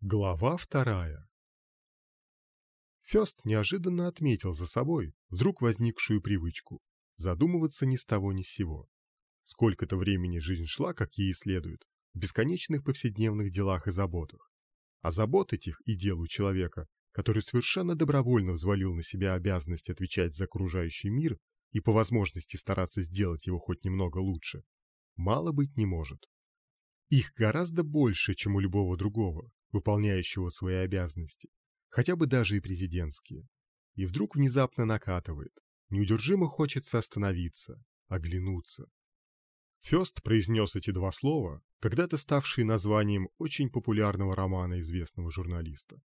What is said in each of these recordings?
Глава вторая Фёст неожиданно отметил за собой вдруг возникшую привычку задумываться ни с того ни с сего. Сколько-то времени жизнь шла, как ей следует, в бесконечных повседневных делах и заботах. А забот этих и дел у человека, который совершенно добровольно взвалил на себя обязанность отвечать за окружающий мир и по возможности стараться сделать его хоть немного лучше, мало быть не может. Их гораздо больше, чем у любого другого, выполняющего свои обязанности, хотя бы даже и президентские. И вдруг внезапно накатывает, неудержимо хочется остановиться, оглянуться. Фёст произнес эти два слова, когда-то ставшие названием очень популярного романа известного журналиста.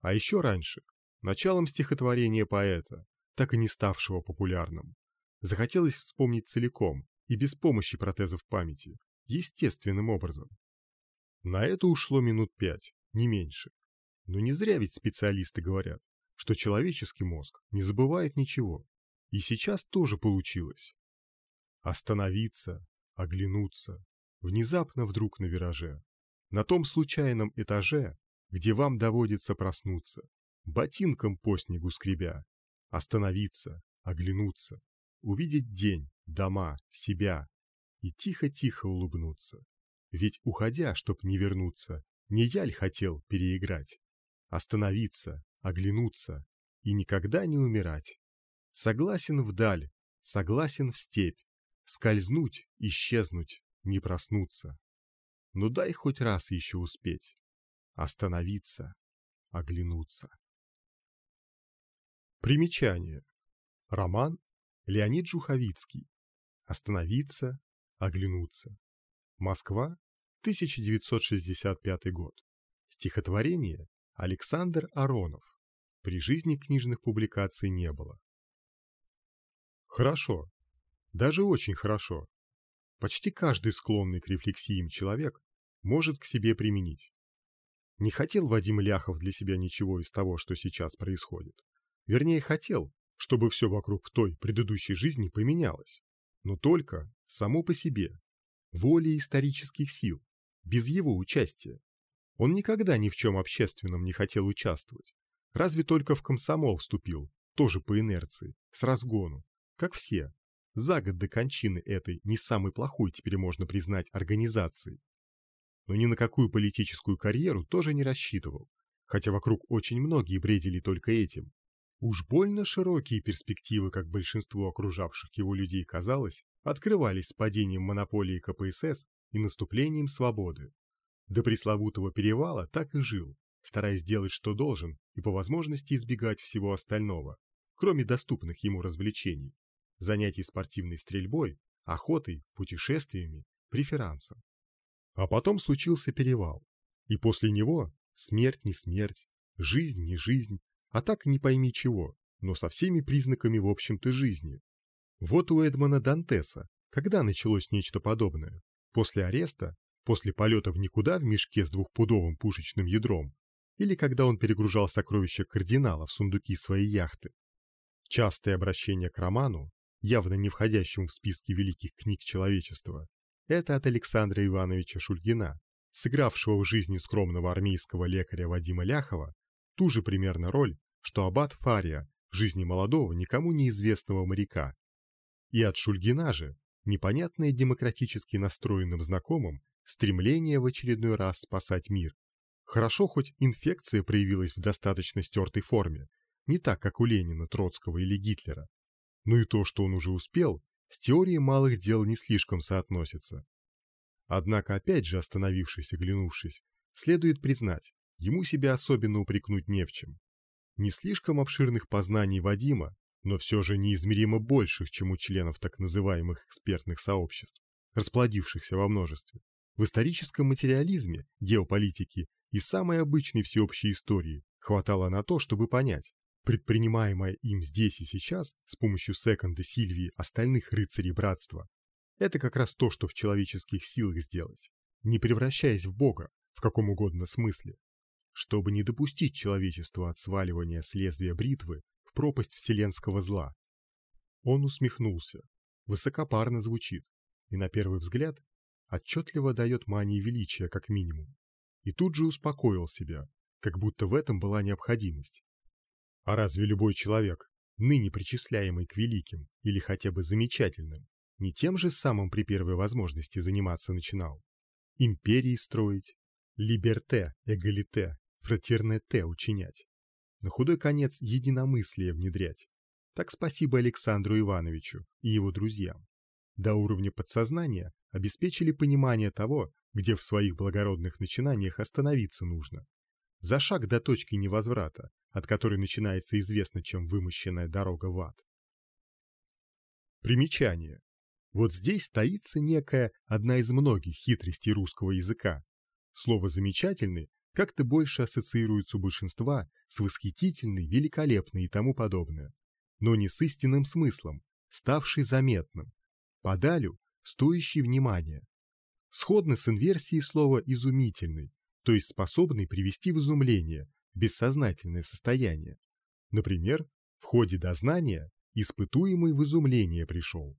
А еще раньше, началом стихотворения поэта, так и не ставшего популярным. Захотелось вспомнить целиком и без помощи протезов памяти, естественным образом. На это ушло минут пять, не меньше. Но не зря ведь специалисты говорят, что человеческий мозг не забывает ничего. И сейчас тоже получилось. Остановиться, оглянуться, внезапно вдруг на вираже, на том случайном этаже, где вам доводится проснуться, ботинком по снегу скребя, остановиться, оглянуться, увидеть день, дома, себя и тихо-тихо улыбнуться. Ведь уходя, чтоб не вернуться, не я ль хотел переиграть? Остановиться, оглянуться и никогда не умирать. Согласен вдаль, согласен в степь, скользнуть, исчезнуть, не проснуться. Но дай хоть раз еще успеть. Остановиться, оглянуться. Примечание. Роман Леонид Жуховицкий. Остановиться, оглянуться. Москва, 1965 год. Стихотворение Александр Аронов. При жизни книжных публикаций не было. Хорошо. Даже очень хорошо. Почти каждый склонный к рефлексиям человек может к себе применить. Не хотел Вадим Ляхов для себя ничего из того, что сейчас происходит. Вернее, хотел, чтобы все вокруг в той предыдущей жизни поменялось. Но только само по себе, волей исторических сил, без его участия. Он никогда ни в чем общественном не хотел участвовать. Разве только в комсомол вступил, тоже по инерции, с разгону, как все. За год до кончины этой не самой плохой теперь можно признать организации. Но ни на какую политическую карьеру тоже не рассчитывал, хотя вокруг очень многие бредили только этим. Уж больно широкие перспективы, как большинству окружавших его людей казалось, открывались с падением монополии КПСС и наступлением свободы. До пресловутого перевала так и жил, стараясь делать, что должен, и по возможности избегать всего остального, кроме доступных ему развлечений, занятий спортивной стрельбой, охотой, путешествиями, преферансом. А потом случился перевал, и после него смерть не смерть, жизнь не жизнь, а так не пойми чего, но со всеми признаками в общем-то жизни. Вот у Эдмона Дантеса, когда началось нечто подобное? После ареста? После полета в никуда в мешке с двухпудовым пушечным ядром? Или когда он перегружал сокровища кардинала в сундуки своей яхты? Частое обращение к роману, явно не входящему в списки великих книг человечества, это от Александра Ивановича Шульгина, сыгравшего в жизни скромного армейского лекаря Вадима Ляхова ту же примерно роль, что аббат Фария в жизни молодого, никому неизвестного моряка. И от Шульгина же, непонятное демократически настроенным знакомым стремление в очередной раз спасать мир. Хорошо, хоть инфекция проявилась в достаточно стертой форме, не так, как у Ленина, Троцкого или Гитлера. Но и то, что он уже успел, с теорией малых дел не слишком соотносится. Однако, опять же остановившись и глянувшись, следует признать, ему себя особенно упрекнуть не в чем. Не слишком обширных познаний Вадима но все же неизмеримо больших, чем у членов так называемых экспертных сообществ, расплодившихся во множестве. В историческом материализме, геополитике и самой обычной всеобщей истории хватало на то, чтобы понять, предпринимаемое им здесь и сейчас с помощью секонда Сильвии остальных рыцарей братства, это как раз то, что в человеческих силах сделать, не превращаясь в Бога в каком угодно смысле, чтобы не допустить человечеству от сваливания с лезвия бритвы пропасть вселенского зла. Он усмехнулся. Высокопарно звучит. И на первый взгляд отчетливо дает мании величия как минимум. И тут же успокоил себя, как будто в этом была необходимость. А разве любой человек, ныне причисляемый к великим или хотя бы замечательным, не тем же самым при первой возможности заниматься начинал? Империи строить, либерте, эгалите, фратернете учинять, на худой конец единомыслие внедрять. Так спасибо Александру Ивановичу и его друзьям. До уровня подсознания обеспечили понимание того, где в своих благородных начинаниях остановиться нужно. За шаг до точки невозврата, от которой начинается известно чем вымощенная дорога в ад. Примечание. Вот здесь таится некая одна из многих хитростей русского языка. Слово «замечательный» как-то больше ассоциируется у большинства с восхитительной, великолепной и тому подобное, но не с истинным смыслом, ставший заметным, подалю, стоящий внимания. Сходно с инверсией слова «изумительный», то есть способный привести в изумление, бессознательное состояние. Например, в ходе дознания испытуемый в изумление пришел.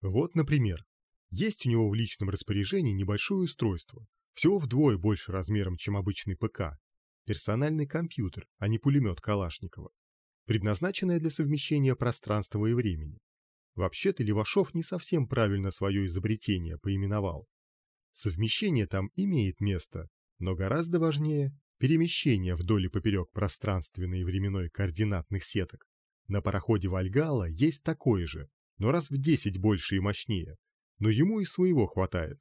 Вот, например, есть у него в личном распоряжении небольшое устройство, всего вдвое больше размером, чем обычный ПК, персональный компьютер, а не пулемет Калашникова, предназначенное для совмещения пространства и времени. Вообще-то Левашов не совсем правильно свое изобретение поименовал. Совмещение там имеет место, но гораздо важнее перемещение вдоль и поперек пространственной и временной координатных сеток. На пароходе Вальгала есть такое же, но раз в десять больше и мощнее, но ему и своего хватает.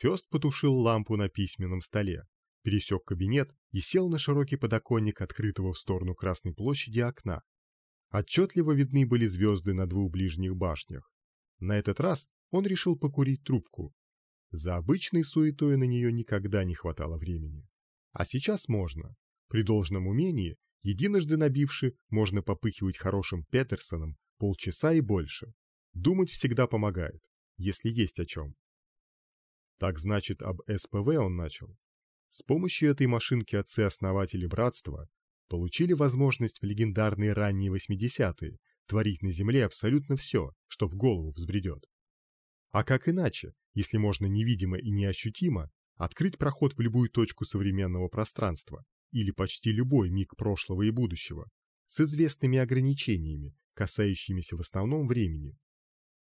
Фёст потушил лампу на письменном столе, пересек кабинет и сел на широкий подоконник открытого в сторону Красной площади окна. Отчетливо видны были звезды на двух ближних башнях. На этот раз он решил покурить трубку, за обычной суетой на нее никогда не хватало времени. А сейчас можно. При должном умении, единожды набивши, можно попыхивать хорошим Петерсоном полчаса и больше. Думать всегда помогает, если есть о чем. Так значит, об СПВ он начал. С помощью этой машинки отцы-основатели братства получили возможность в легендарные ранние 80-е творить на Земле абсолютно все, что в голову взбредет. А как иначе, если можно невидимо и неощутимо открыть проход в любую точку современного пространства или почти любой миг прошлого и будущего, с известными ограничениями, касающимися в основном времени.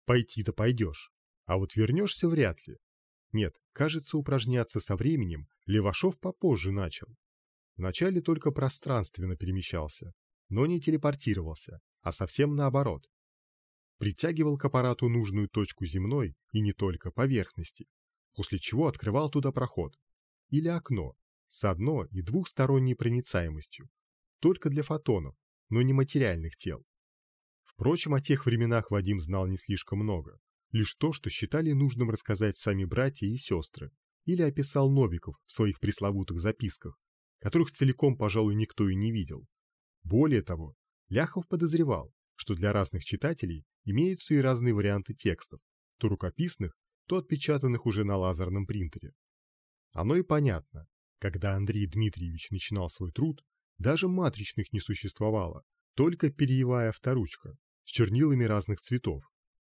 Пойти-то пойдешь, а вот вернешься вряд ли. Нет, кажется, упражняться со временем Левашов попозже начал. Вначале только пространственно перемещался, но не телепортировался, а совсем наоборот притягивал к аппарату нужную точку земной и не только поверхности, после чего открывал туда проход или окно с одно- и двухсторонней проницаемостью, только для фотонов, но не материальных тел. Впрочем, о тех временах Вадим знал не слишком много, лишь то, что считали нужным рассказать сами братья и сестры, или описал Новиков в своих пресловутых записках, которых целиком, пожалуй, никто и не видел. Более того, Ляхов подозревал, что для разных читателей имеются и разные варианты текстов, то рукописных, то отпечатанных уже на лазерном принтере. Оно и понятно. Когда Андрей Дмитриевич начинал свой труд, даже матричных не существовало, только перьевая авторучка с чернилами разных цветов.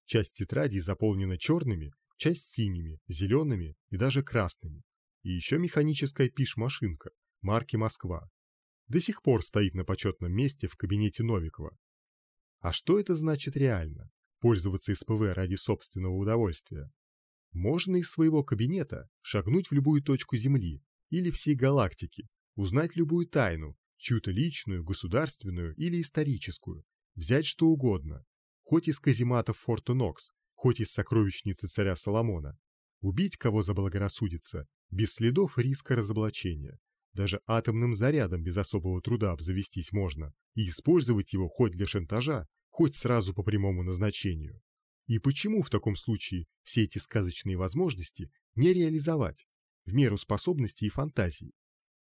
Часть тетрадей заполнена черными, часть синими, зелеными и даже красными. И еще механическая пиш-машинка марки «Москва». До сих пор стоит на почетном месте в кабинете Новикова, а что это значит реально? Пользоваться СПВ ради собственного удовольствия? Можно из своего кабинета шагнуть в любую точку Земли или всей галактики, узнать любую тайну, чью-то личную, государственную или историческую, взять что угодно, хоть из казематов Форта Нокс, хоть из сокровищницы царя Соломона, убить кого заблагорассудится, без следов риска разоблачения. Даже атомным зарядом без особого труда обзавестись можно и использовать его хоть для шантажа, хоть сразу по прямому назначению. И почему в таком случае все эти сказочные возможности не реализовать в меру способностей и фантазий?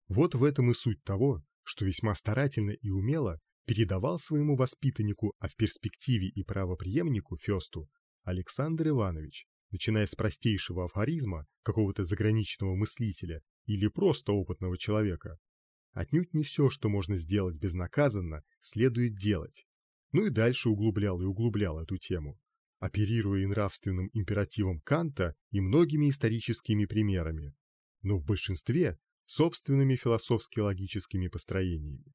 Вот в этом и суть того, что весьма старательно и умело передавал своему воспитаннику, а в перспективе и правопреемнику Фесту Александр Иванович, начиная с простейшего афоризма какого-то заграничного мыслителя или просто опытного человека. Отнюдь не все, что можно сделать безнаказанно, следует делать. Ну и дальше углублял и углублял эту тему, оперируя и нравственным императивом Канта и многими историческими примерами. Но в большинстве собственными философски-логическими построениями.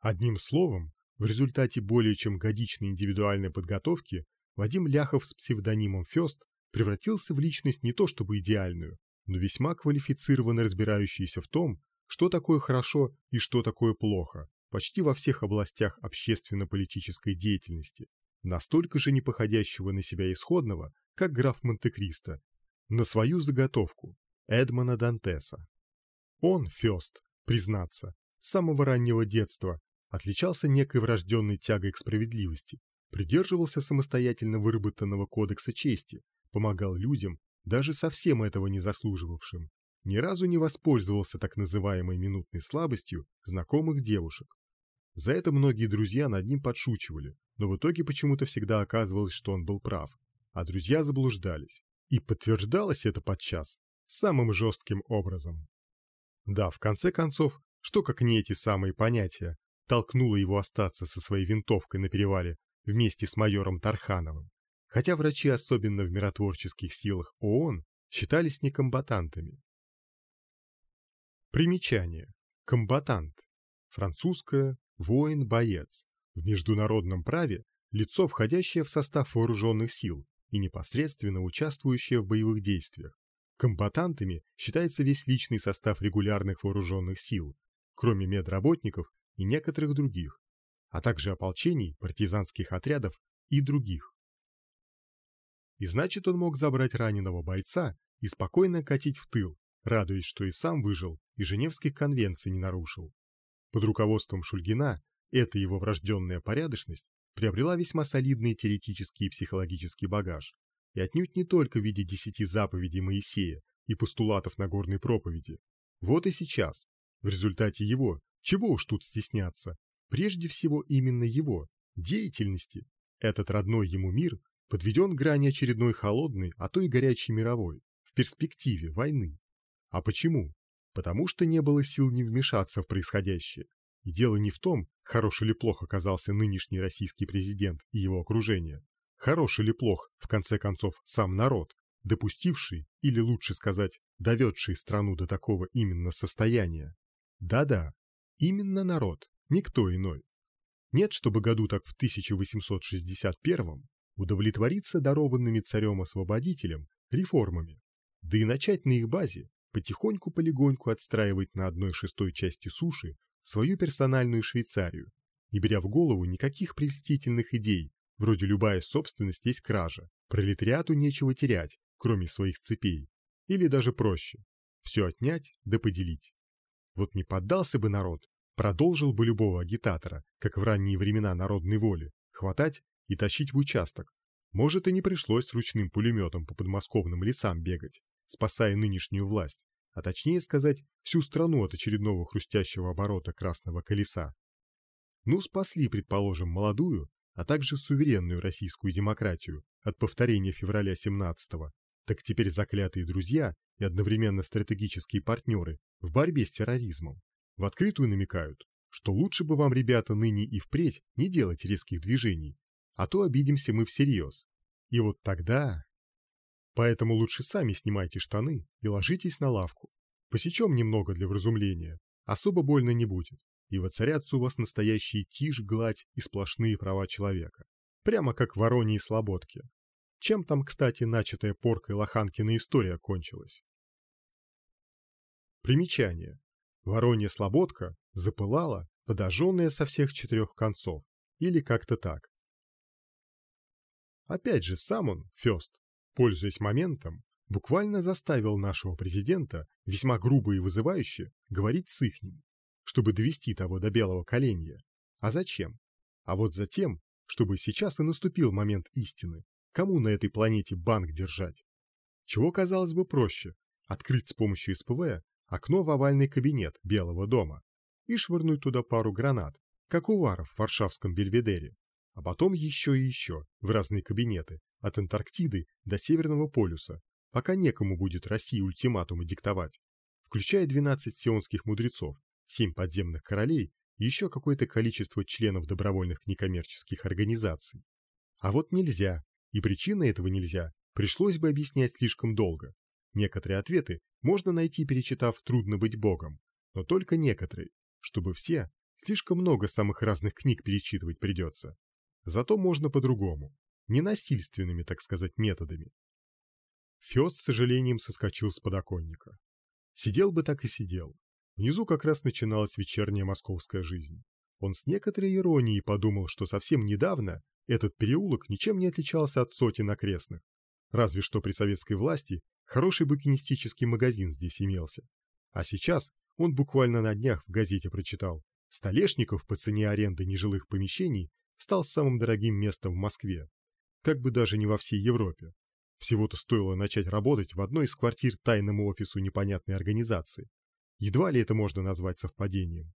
Одним словом, в результате более чем годичной индивидуальной подготовки Вадим Ляхов с псевдонимом Фёст превратился в личность не то чтобы идеальную, но весьма квалифицированно разбирающуюся в том, что такое хорошо и что такое плохо, почти во всех областях общественно-политической деятельности, настолько же не походящего на себя исходного, как граф Монте-Кристо, на свою заготовку Эдмона Дантеса. Он, Фёст, признаться, с самого раннего детства отличался некой врожденной тягой к справедливости, придерживался самостоятельно выработанного кодекса чести, помогал людям, даже совсем этого не заслуживавшим, ни разу не воспользовался так называемой минутной слабостью знакомых девушек. За это многие друзья над ним подшучивали, но в итоге почему-то всегда оказывалось, что он был прав, а друзья заблуждались. И подтверждалось это подчас самым жестким образом. Да, в конце концов, что как не эти самые понятия, толкнуло его остаться со своей винтовкой на перевале вместе с майором Тархановым, хотя врачи, особенно в миротворческих силах ООН, считались некомбатантами. Примечание. Комбатант. Французское «воин-боец». В международном праве лицо, входящее в состав вооруженных сил и непосредственно участвующее в боевых действиях. Комбатантами считается весь личный состав регулярных вооруженных сил, кроме медработников и некоторых других, а также ополчений, партизанских отрядов и других. И значит, он мог забрать раненого бойца и спокойно катить в тыл, радуясь, что и сам выжил, и Женевских конвенций не нарушил. Под руководством Шульгина эта его врожденная порядочность приобрела весьма солидный теоретический и психологический багаж, и отнюдь не только в виде десяти заповедей Моисея и постулатов Нагорной проповеди. Вот и сейчас, в результате его, чего уж тут стесняться, прежде всего именно его, деятельности, этот родной ему мир подведен к грани очередной холодной, а то и горячей мировой, в перспективе войны. А почему? Потому что не было сил не вмешаться в происходящее. И дело не в том, хорош или плох оказался нынешний российский президент и его окружение. Хорош или плох, в конце концов, сам народ, допустивший, или лучше сказать, доведший страну до такого именно состояния. Да-да, именно народ, никто иной. Нет, чтобы году так в 1861 удовлетвориться дарованными царем-освободителем реформами, да и начать на их базе потихоньку-полегоньку отстраивать на одной шестой части суши свою персональную Швейцарию, не беря в голову никаких прельстительных идей, вроде любая собственность есть кража, пролетариату нечего терять, кроме своих цепей, или даже проще, все отнять да поделить. Вот не поддался бы народ, продолжил бы любого агитатора, как в ранние времена народной воли, хватать и тащить в участок. Может, и не пришлось с ручным пулеметом по подмосковным лесам бегать, спасая нынешнюю власть, а точнее сказать, всю страну от очередного хрустящего оборота красного колеса. Ну, спасли, предположим, молодую, а также суверенную российскую демократию от повторения февраля 17-го, так теперь заклятые друзья и одновременно стратегические партнеры в борьбе с терроризмом в открытую намекают, что лучше бы вам, ребята, ныне и впредь не делать резких движений, а то обидимся мы всерьез. И вот тогда... Поэтому лучше сами снимайте штаны и ложитесь на лавку. Посечем немного для вразумления, особо больно не будет, и воцарятся у вас настоящие тишь, гладь и сплошные права человека. Прямо как в Вороньей Слободке. Чем там, кстати, начатая поркой Лоханкина история кончилась? Примечание. Воронья Слободка запылала, подожженная со всех четырех концов, или как-то так. Опять же, сам он, Фёст, пользуясь моментом, буквально заставил нашего президента, весьма грубо и вызывающе, говорить с ихним, чтобы довести того до белого коленя. А зачем? А вот затем, чтобы сейчас и наступил момент истины, кому на этой планете банк держать. Чего, казалось бы, проще – открыть с помощью СПВ окно в овальный кабинет Белого дома и швырнуть туда пару гранат, как у Варов в Варшавском Бельведере, а потом еще и еще в разные кабинеты, от Антарктиды до Северного полюса, пока некому будет России ультиматумы диктовать, включая 12 сионских мудрецов, 7 подземных королей и еще какое-то количество членов добровольных некоммерческих организаций. А вот нельзя, и причины этого нельзя пришлось бы объяснять слишком долго. Некоторые ответы можно найти, перечитав «Трудно быть Богом», но только некоторые, чтобы все, слишком много самых разных книг перечитывать придется. Зато можно по-другому, ненасильственными, так сказать, методами. Фёс с сожалением соскочил с подоконника. Сидел бы так и сидел. Внизу как раз начиналась вечерняя московская жизнь. Он с некоторой иронией подумал, что совсем недавно этот переулок ничем не отличался от сотен окрестных. Разве что при советской власти хороший букинистический магазин здесь имелся. А сейчас он буквально на днях в газете прочитал. Столешников по цене аренды нежилых помещений стал самым дорогим местом в Москве. Как бы даже не во всей Европе. Всего-то стоило начать работать в одной из квартир тайному офису непонятной организации. Едва ли это можно назвать совпадением.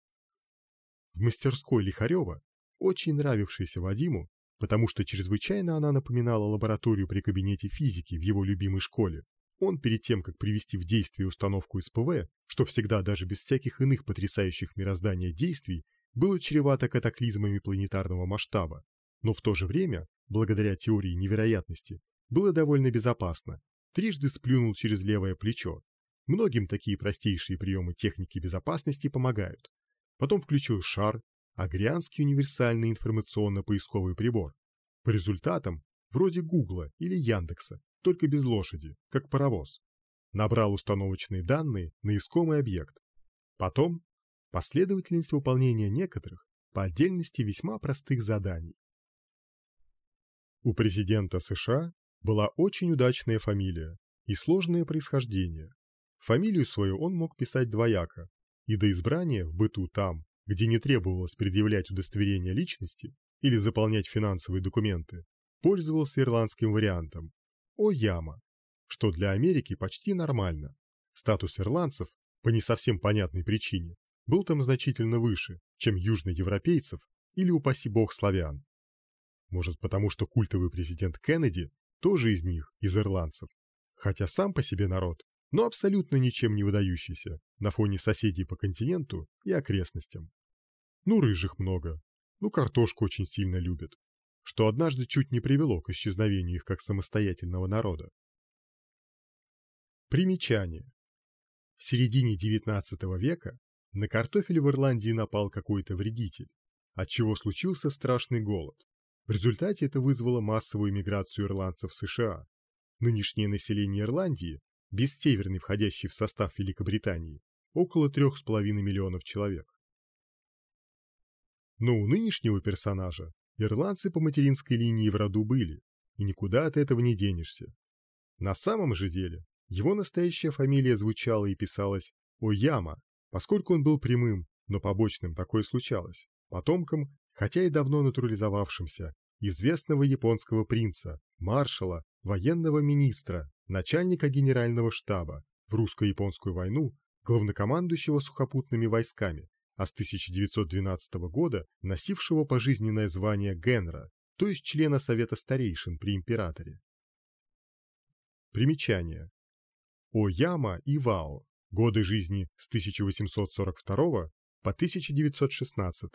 В мастерской Лихарева, очень нравившейся Вадиму, потому что чрезвычайно она напоминала лабораторию при кабинете физики в его любимой школе, он перед тем, как привести в действие установку СПВ, что всегда даже без всяких иных потрясающих мироздания действий, было чревато катаклизмами планетарного масштаба, но в то же время, благодаря теории невероятности, было довольно безопасно. Трижды сплюнул через левое плечо. Многим такие простейшие приемы техники безопасности помогают. Потом включил шар, агрианский универсальный информационно-поисковый прибор. По результатам, вроде Гугла или Яндекса, только без лошади, как паровоз. Набрал установочные данные на искомый объект. Потом последовательность выполнения некоторых, по отдельности весьма простых заданий. У президента США была очень удачная фамилия и сложное происхождение. Фамилию свою он мог писать двояко, и до избрания в быту там, где не требовалось предъявлять удостоверение личности или заполнять финансовые документы, пользовался ирландским вариантом «Ояма», что для Америки почти нормально. Статус ирландцев, по не совсем понятной причине, был там значительно выше, чем южноевропейцев или, упаси бог, славян. Может потому, что культовый президент Кеннеди тоже из них, из ирландцев. Хотя сам по себе народ, но абсолютно ничем не выдающийся на фоне соседей по континенту и окрестностям. Ну, рыжих много, ну, картошку очень сильно любят, что однажды чуть не привело к исчезновению их как самостоятельного народа. Примечание. В середине XIX века на картофель в Ирландии напал какой-то вредитель, отчего случился страшный голод. В результате это вызвало массовую миграцию ирландцев в США. Нынешнее население Ирландии, без северной входящей в состав Великобритании, около 3,5 миллионов человек. Но у нынешнего персонажа ирландцы по материнской линии в роду были, и никуда от этого не денешься. На самом же деле, его настоящая фамилия звучала и писалась Ояма, поскольку он был прямым, но побочным такое случалось, потомком хотя и давно натурализовавшимся, известного японского принца, маршала, военного министра, начальника генерального штаба, в русско-японскую войну главнокомандующего сухопутными войсками, а с 1912 года носившего пожизненное звание генра, то есть члена Совета старейшин при императоре. Примечание. Ояма Ивао. Годы жизни с 1842 по 1916.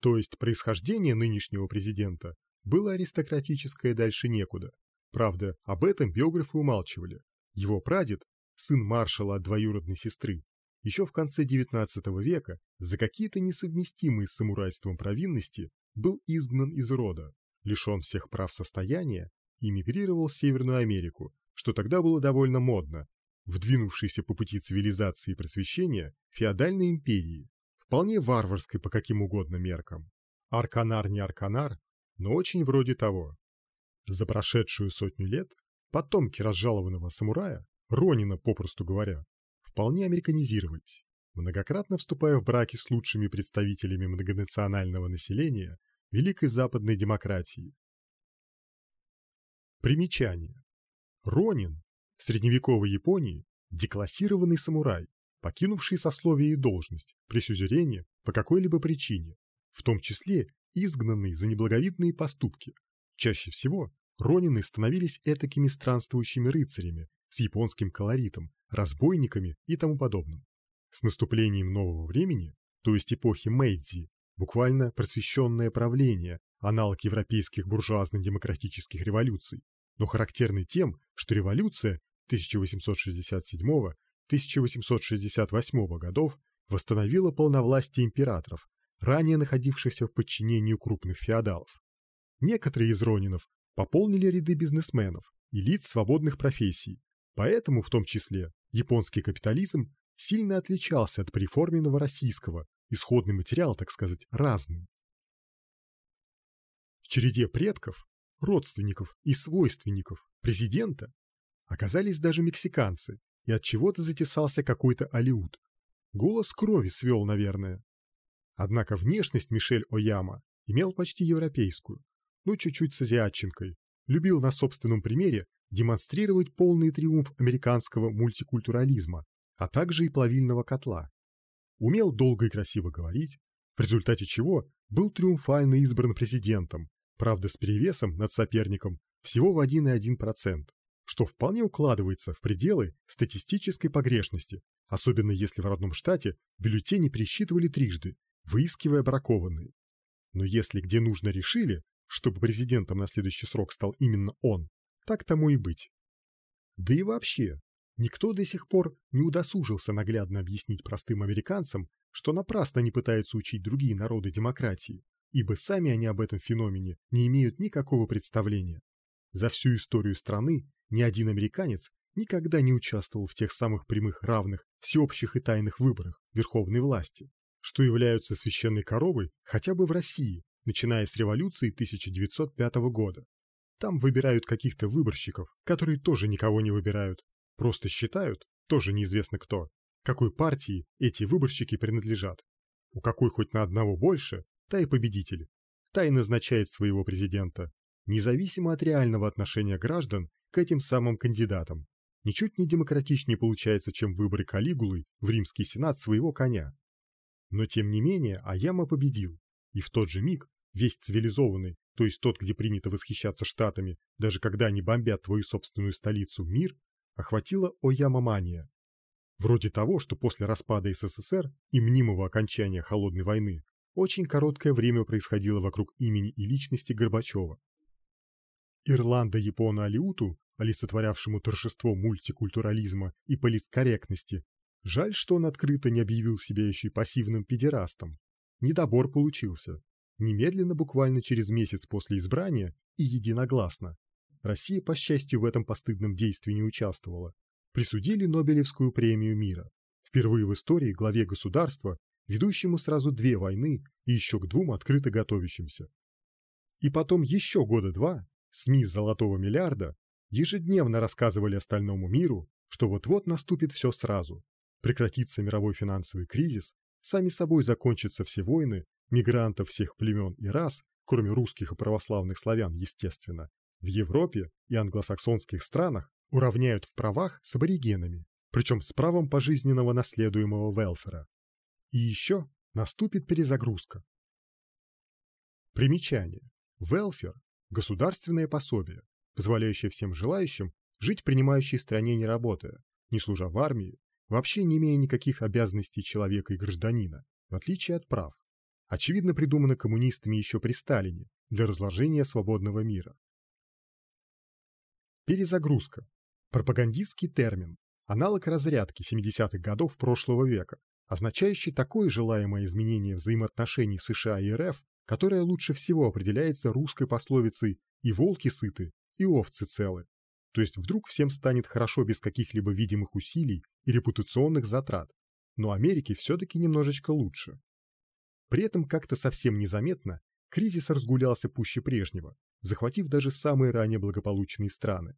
То есть происхождение нынешнего президента было аристократическое дальше некуда. Правда, об этом биографы умалчивали. Его прадед, сын маршала от двоюродной сестры, еще в конце XIX века за какие-то несовместимые с самурайством провинности был изгнан из рода, лишен всех прав состояния и мигрировал в Северную Америку, что тогда было довольно модно, вдвинувшейся по пути цивилизации и просвещения феодальной империи, вполне варварской по каким угодно меркам. Арканар не арканар, но очень вроде того. За прошедшую сотню лет потомки разжалованного самурая, Ронина, попросту говоря, вполне американизировались, многократно вступая в браки с лучшими представителями многонационального населения Великой Западной демократии. Примечание. Ронин в средневековой Японии деклассированный самурай, покинувший сословие и должность при сюзерене по какой-либо причине, в том числе изгнанный за неблаговидные поступки. Чаще всего ронины становились этакими странствующими рыцарями с японским колоритом, разбойниками и тому подобным. С наступлением нового времени, то есть эпохи Мэйдзи, буквально просвещенное правление, аналог европейских буржуазно-демократических революций, но характерный тем, что революция 1867 1868 годов восстановила полновластие императоров, ранее находившихся в подчинении крупных феодалов. Некоторые из ронинов пополнили ряды бизнесменов и лиц свободных профессий, поэтому в том числе японский капитализм сильно отличался от преформенного российского, исходный материал, так сказать, разный. В череде предков, родственников и свойственников президента оказались даже мексиканцы, и от чего-то затесался какой-то алиут. Голос крови свел, наверное. Однако внешность Мишель Ояма имел почти европейскую, ну чуть-чуть с азиатчинкой. Любил на собственном примере демонстрировать полный триумф американского мультикультурализма, а также и плавильного котла. Умел долго и красиво говорить, в результате чего был триумфально избран президентом, правда с перевесом над соперником всего в 1,1%, что вполне укладывается в пределы статистической погрешности, особенно если в родном штате бюллетени пересчитывали трижды, выискивая бракованные. Но если где нужно решили, чтобы президентом на следующий срок стал именно он, так тому и быть. Да и вообще, никто до сих пор не удосужился наглядно объяснить простым американцам, что напрасно не пытаются учить другие народы демократии, ибо сами они об этом феномене не имеют никакого представления. За всю историю страны ни один американец никогда не участвовал в тех самых прямых равных, всеобщих и тайных выборах верховной власти, что являются священной коровой хотя бы в России, начиная с революции 1905 года. Там выбирают каких-то выборщиков, которые тоже никого не выбирают, просто считают, тоже неизвестно кто, какой партии эти выборщики принадлежат. У какой хоть на одного больше, та и победитель. Та и назначает своего президента, независимо от реального отношения граждан к этим самым кандидатам. Ничуть не демократичнее получается, чем выборы Калигулы в римский сенат своего коня. Но тем не менее Аяма победил, и в тот же миг весь цивилизованный, то есть тот, где принято восхищаться штатами, даже когда они бомбят твою собственную столицу, мир, охватила Ояма-мания. Вроде того, что после распада СССР и мнимого окончания Холодной войны очень короткое время происходило вокруг имени и личности Горбачева. Ирландо-Японо-Алиуту, олицетворявшему торжество мультикультурализма и политкорректности, жаль, что он открыто не объявил себя еще и пассивным педерастом. Недобор получился. Немедленно, буквально через месяц после избрания, и единогласно. Россия, по счастью, в этом постыдном действии не участвовала. Присудили Нобелевскую премию мира. Впервые в истории главе государства, ведущему сразу две войны и еще к двум открыто готовящимся. И потом еще года два СМИ золотого миллиарда ежедневно рассказывали остальному миру, что вот-вот наступит все сразу. Прекратится мировой финансовый кризис, сами собой закончатся все войны, мигрантов всех племен и рас, кроме русских и православных славян, естественно, в Европе и англосаксонских странах уравняют в правах с аборигенами, причем с правом пожизненного наследуемого велфера. И еще наступит перезагрузка. Примечание. Велфер – государственное пособие, позволяющее всем желающим жить в принимающей стране не работая, не служа в армии, вообще не имея никаких обязанностей человека и гражданина, в отличие от прав очевидно придумано коммунистами еще при Сталине для разложения свободного мира. Перезагрузка. Пропагандистский термин, аналог разрядки 70-х годов прошлого века, означающий такое желаемое изменение взаимоотношений США и РФ, которое лучше всего определяется русской пословицей «и волки сыты, и овцы целы». То есть вдруг всем станет хорошо без каких-либо видимых усилий и репутационных затрат, но Америке все-таки немножечко лучше. При этом как-то совсем незаметно кризис разгулялся пуще прежнего, захватив даже самые ранее благополучные страны.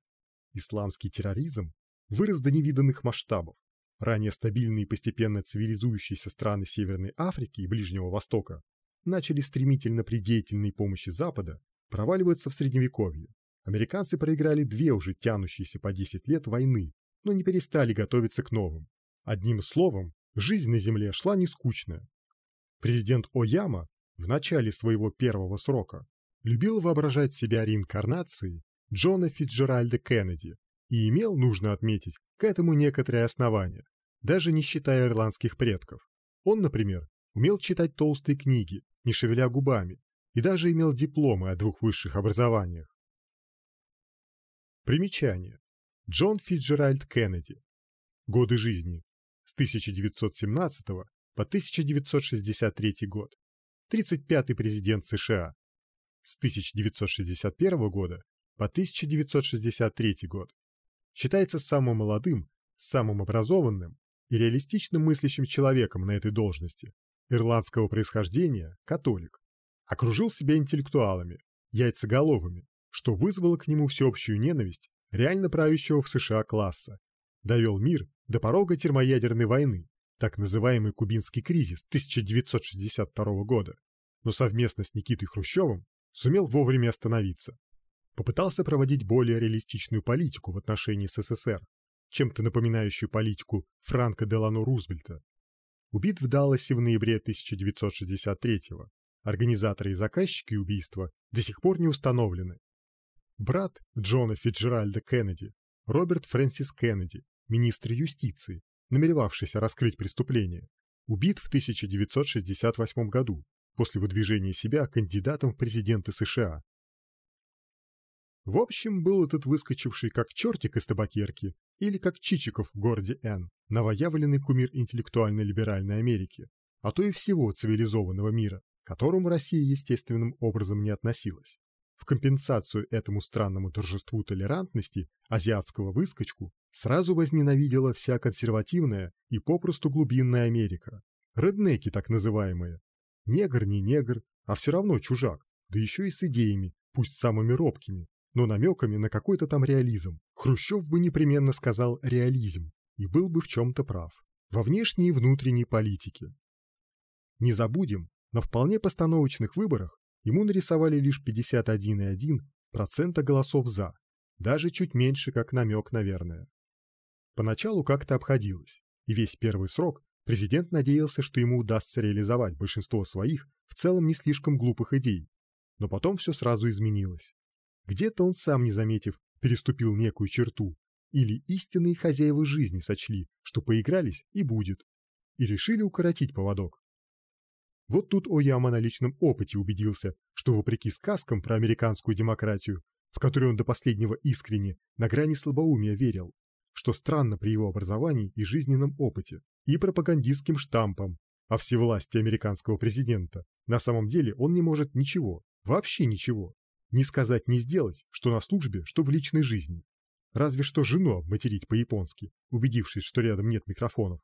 Исламский терроризм вырос до невиданных масштабов. Ранее стабильные и постепенно цивилизующиеся страны Северной Африки и Ближнего Востока начали стремительно при деятельной помощи Запада проваливаться в Средневековье. Американцы проиграли две уже тянущиеся по 10 лет войны, но не перестали готовиться к новым. Одним словом, жизнь на Земле шла не скучная, Президент Ояма в начале своего первого срока любил воображать себя реинкарнацией Джона Фитджеральда Кеннеди и имел, нужно отметить, к этому некоторые основания, даже не считая ирландских предков. Он, например, умел читать толстые книги, не шевеля губами, и даже имел дипломы о двух высших образованиях. Примечание. Джон Фитджеральд Кеннеди. Годы жизни с 1917 по 1963 год. 35-й президент США с 1961 года по 1963 год. Считается самым молодым, самым образованным и реалистично мыслящим человеком на этой должности. Ирландского происхождения, католик. Окружил себя интеллектуалами, яйцеголовыми, что вызвало к нему всеобщую ненависть реально правящего в США класса. Довел мир до порога термоядерной войны, так называемый кубинский кризис 1962 года, но совместно с Никитой Хрущевым сумел вовремя остановиться. Попытался проводить более реалистичную политику в отношении СССР, чем-то напоминающую политику Франка Делано Рузвельта. Убит в Далласе в ноябре 1963-го. Организаторы и заказчики убийства до сих пор не установлены. Брат Джона Фитджеральда Кеннеди, Роберт Фрэнсис Кеннеди, министр юстиции, намеревавшийся раскрыть преступление, убит в 1968 году после выдвижения себя кандидатом в президенты США. В общем, был этот выскочивший как чертик из табакерки или как Чичиков в городе Н, новоявленный кумир интеллектуально-либеральной Америки, а то и всего цивилизованного мира, к которому Россия естественным образом не относилась. В компенсацию этому странному торжеству толерантности азиатского выскочку сразу возненавидела вся консервативная и попросту глубинная Америка. Реднеки так называемые. Негр не негр, а все равно чужак, да еще и с идеями, пусть самыми робкими, но намеками на какой-то там реализм. Хрущев бы непременно сказал реализм и был бы в чем-то прав. Во внешней и внутренней политике. Не забудем, на вполне постановочных выборах ему нарисовали лишь 51,1% голосов «за», даже чуть меньше, как намек, наверное. Поначалу как-то обходилось, и весь первый срок президент надеялся, что ему удастся реализовать большинство своих, в целом не слишком глупых идей, но потом все сразу изменилось. Где-то он сам, не заметив, переступил некую черту, или истинные хозяева жизни сочли, что поигрались и будет, и решили укоротить поводок. Вот тут Ояма на личном опыте убедился, что вопреки сказкам про американскую демократию, в которую он до последнего искренне, на грани слабоумия верил, что странно при его образовании и жизненном опыте, и пропагандистским штампам о всевластии американского президента, на самом деле он не может ничего, вообще ничего, ни сказать, ни сделать, что на службе, что в личной жизни. Разве что жену обматерить по-японски, убедившись, что рядом нет микрофонов.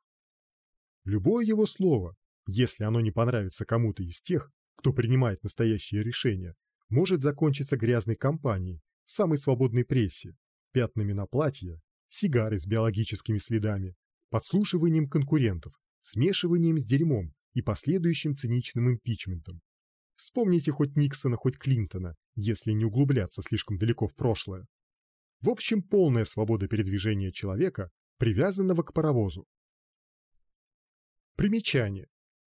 Любое его слово, если оно не понравится кому-то из тех, кто принимает настоящие решения, может закончиться грязной кампанией в самой свободной прессе, пятнами на платье, сигары с биологическими следами, подслушиванием конкурентов, смешиванием с дерьмом и последующим циничным импичментом. Вспомните хоть Никсона, хоть Клинтона, если не углубляться слишком далеко в прошлое. В общем, полная свобода передвижения человека, привязанного к паровозу. Примечание.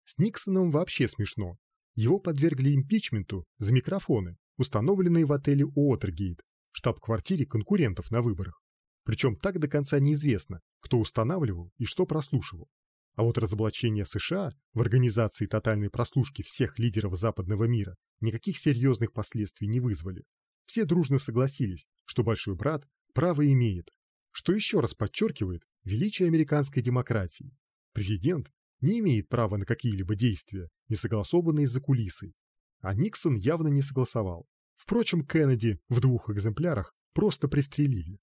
С Никсоном вообще смешно. Его подвергли импичменту за микрофоны, установленные в отеле Уотергейт, штаб-квартире конкурентов на выборах. Причем так до конца неизвестно, кто устанавливал и что прослушивал. А вот разоблачение США в организации тотальной прослушки всех лидеров западного мира никаких серьезных последствий не вызвали. Все дружно согласились, что большой брат право имеет, что еще раз подчеркивает величие американской демократии. Президент не имеет права на какие-либо действия, не согласованные за кулисой. А Никсон явно не согласовал. Впрочем, Кеннеди в двух экземплярах просто пристрелили.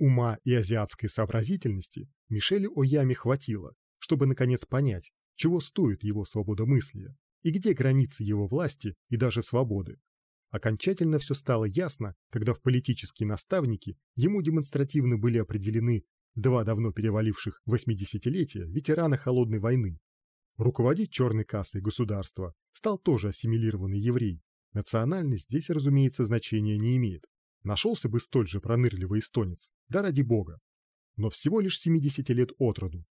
Ума и азиатской сообразительности Мишелю Ояме хватило, чтобы наконец понять, чего стоит его свобода мысли и где границы его власти и даже свободы. Окончательно все стало ясно, когда в политические наставники ему демонстративно были определены два давно переваливших восьмидесятилетия ветерана Холодной войны. Руководить черной кассой государства стал тоже ассимилированный еврей. Национальность здесь, разумеется, значения не имеет. Нашелся бы столь же пронырливый эстонец, да ради бога. Но всего лишь 70 лет от роду.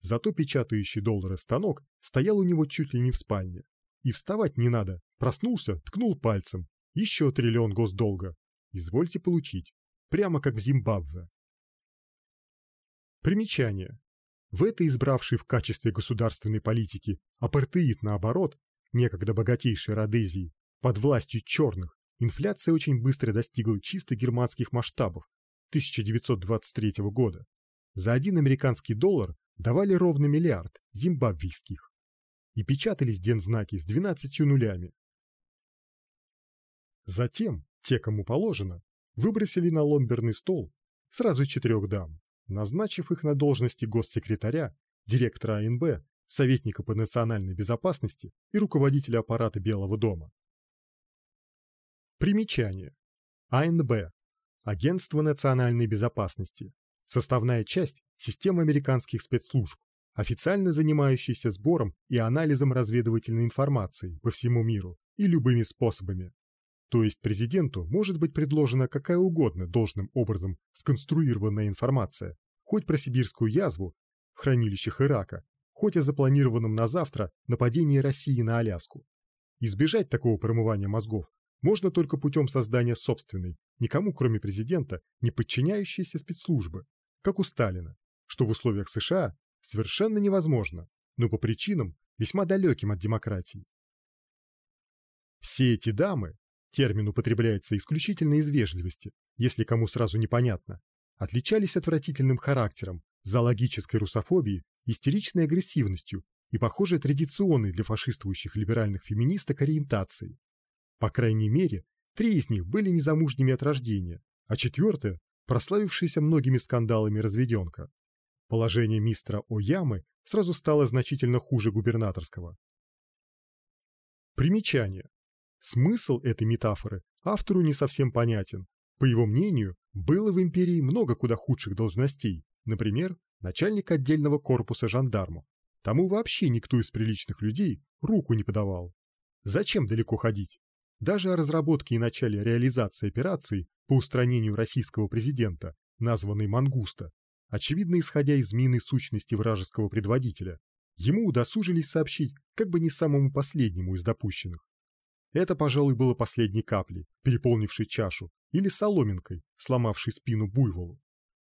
Зато печатающий доллары станок стоял у него чуть ли не в спальне. И вставать не надо. Проснулся, ткнул пальцем. Еще триллион госдолга. Извольте получить. Прямо как в Зимбабве. Примечание. В этой избравшей в качестве государственной политики апартеид наоборот, некогда богатейшей Родезии, под властью черных, инфляция очень быстро достигла чисто германских масштабов 1923 года. за один американский доллар давали ровно миллиард зимбабвийских и печатались дензнаки с двенадцатью нулями. Затем те, кому положено, выбросили на ломберный стол сразу четырех дам, назначив их на должности госсекретаря, директора АНБ, советника по национальной безопасности и руководителя аппарата Белого дома. Примечание. АНБ. Агентство национальной безопасности. Составная часть системы американских спецслужб, официально занимающаяся сбором и анализом разведывательной информации по всему миру и любыми способами. То есть президенту может быть предложена какая угодно должным образом сконструированная информация, хоть про сибирскую язву в хранилищах Ирака, хоть о запланированном на завтра нападении России на Аляску. Избежать такого промывания мозгов можно только путем создания собственной, никому кроме президента, не подчиняющейся спецслужбы, как у Сталина, что в условиях США совершенно невозможно, но по причинам, весьма далеким от демократии. Все эти дамы, термин употребляется исключительно из вежливости, если кому сразу непонятно, отличались отвратительным характером, зоологической русофобией, истеричной агрессивностью и, похоже, традиционной для фашистующих либеральных феминисток ориентацией. По крайней мере, три из них были незамужними от рождения, а четвертая – прославившаяся многими скандалами разведенка. Положение мистера Оямы сразу стало значительно хуже губернаторского. Примечание. Смысл этой метафоры автору не совсем понятен. По его мнению, было в империи много куда худших должностей, например, начальник отдельного корпуса жандармов. Тому вообще никто из приличных людей руку не подавал. Зачем далеко ходить? Даже о разработке и начале реализации операции по устранению российского президента, названной «Мангуста», очевидно исходя из мины сущности вражеского предводителя, ему удосужились сообщить как бы не самому последнему из допущенных. Это, пожалуй, было последней каплей, переполнившей чашу, или соломинкой, сломавшей спину буйволу.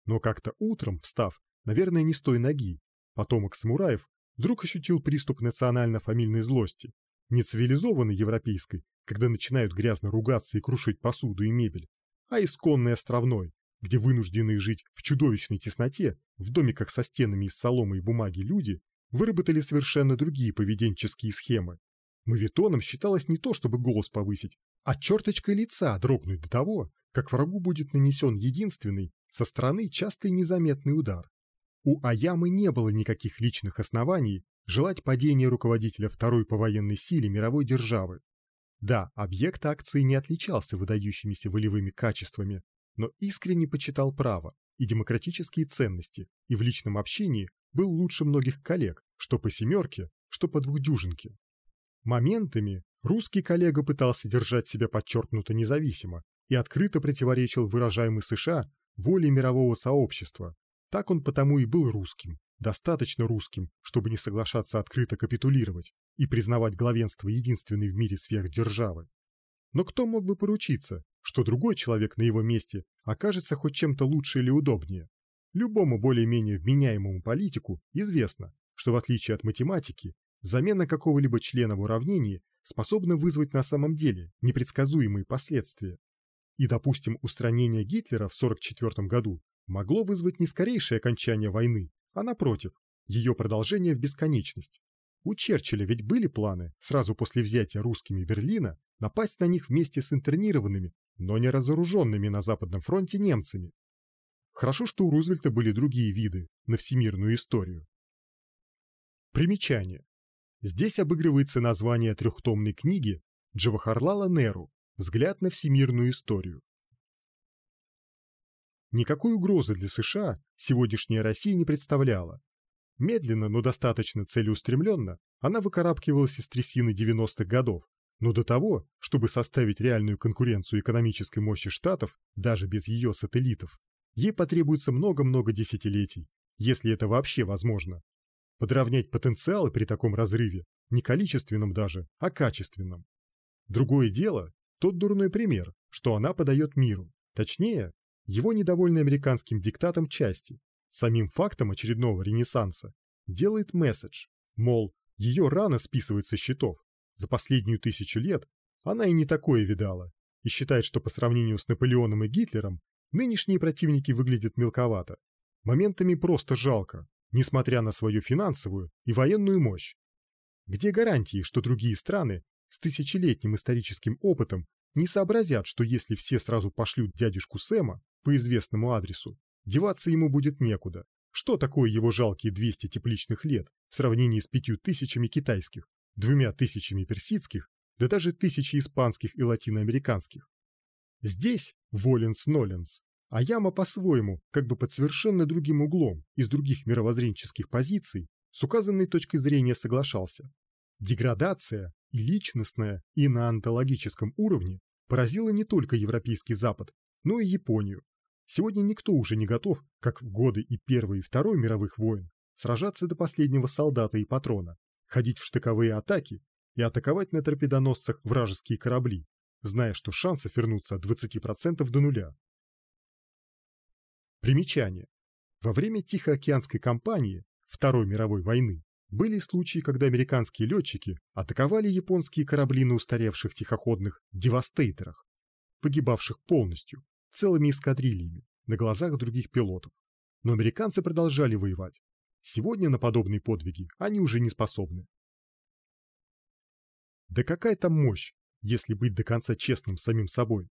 Но как-то утром, встав, наверное, не с той ноги, потомок самураев вдруг ощутил приступ национально-фамильной злости, не цивилизованной европейской, когда начинают грязно ругаться и крушить посуду и мебель, а исконной островной, где вынужденные жить в чудовищной тесноте, в домиках со стенами из соломы и бумаги люди, выработали совершенно другие поведенческие схемы. Мавитоном считалось не то, чтобы голос повысить, а черточкой лица дрогнуть до того, как врагу будет нанесен единственный, со стороны частый незаметный удар. У Аямы не было никаких личных оснований желать падения руководителя второй по военной силе мировой державы, да, объект акции не отличался выдающимися волевыми качествами, но искренне почитал право и демократические ценности и в личном общении был лучше многих коллег, что по семерке, что по двухдюжинке. Моментами русский коллега пытался держать себя подчеркнуто независимо и открыто противоречил выражаемой США воле мирового сообщества. Так он потому и был русским, достаточно русским, чтобы не соглашаться открыто капитулировать и признавать главенство единственной в мире сверхдержавы. Но кто мог бы поручиться, что другой человек на его месте окажется хоть чем-то лучше или удобнее? Любому более-менее вменяемому политику известно, что в отличие от математики, замена какого-либо члена в уравнении способна вызвать на самом деле непредсказуемые последствия. И, допустим, устранение Гитлера в 1944 году могло вызвать не скорейшее окончание войны, а напротив, ее продолжение в бесконечность. У Черчилля ведь были планы сразу после взятия русскими Берлина напасть на них вместе с интернированными, но не разоруженными на Западном фронте немцами. Хорошо, что у Рузвельта были другие виды на всемирную историю. Примечание. Здесь обыгрывается название трехтомной книги Джавахарлала Неру «Взгляд на всемирную историю». Никакой угрозы для США сегодняшняя Россия не представляла. Медленно, но достаточно целеустремленно она выкарабкивалась из трясины 90-х годов, но до того, чтобы составить реальную конкуренцию экономической мощи Штатов, даже без ее сателлитов, ей потребуется много-много десятилетий, если это вообще возможно. Подравнять потенциалы при таком разрыве, не количественном даже, а качественном. Другое дело, тот дурной пример, что она подает миру, точнее, его недовольной американским диктатом части, самим фактом очередного ренессанса, делает месседж, мол, ее рано списывать со счетов. За последнюю тысячу лет она и не такое видала, и считает, что по сравнению с Наполеоном и Гитлером нынешние противники выглядят мелковато. моментами просто жалко, несмотря на свою финансовую и военную мощь. Где гарантии, что другие страны с тысячелетним историческим опытом не сообразят, что если все сразу пошлют дядюшку Сэма по известному адресу, деваться ему будет некуда. Что такое его жалкие 200 тепличных лет в сравнении с пятью тысячами китайских, двумя тысячами персидских, да даже тысячи испанских и латиноамериканских? Здесь Воленс-Ноленс, а яма по-своему, как бы под совершенно другим углом, из других мировоззренческих позиций, с указанной точкой зрения соглашался. Деградация и личностная, и на онтологическом уровне поразила не только Европейский Запад, но и Японию. Сегодня никто уже не готов, как в годы и Первой и Второй мировых войн, сражаться до последнего солдата и патрона, ходить в штыковые атаки и атаковать на торпедоносцах вражеские корабли, зная, что шансов вернуться от 20% до нуля. Примечание. Во время Тихоокеанской кампании Второй мировой войны были случаи, когда американские летчики атаковали японские корабли на устаревших тихоходных «девастейтерах», погибавших полностью, целыми эскадрильями, на глазах других пилотов. Но американцы продолжали воевать. Сегодня на подобные подвиги они уже не способны. Да какая там мощь, если быть до конца честным с самим собой.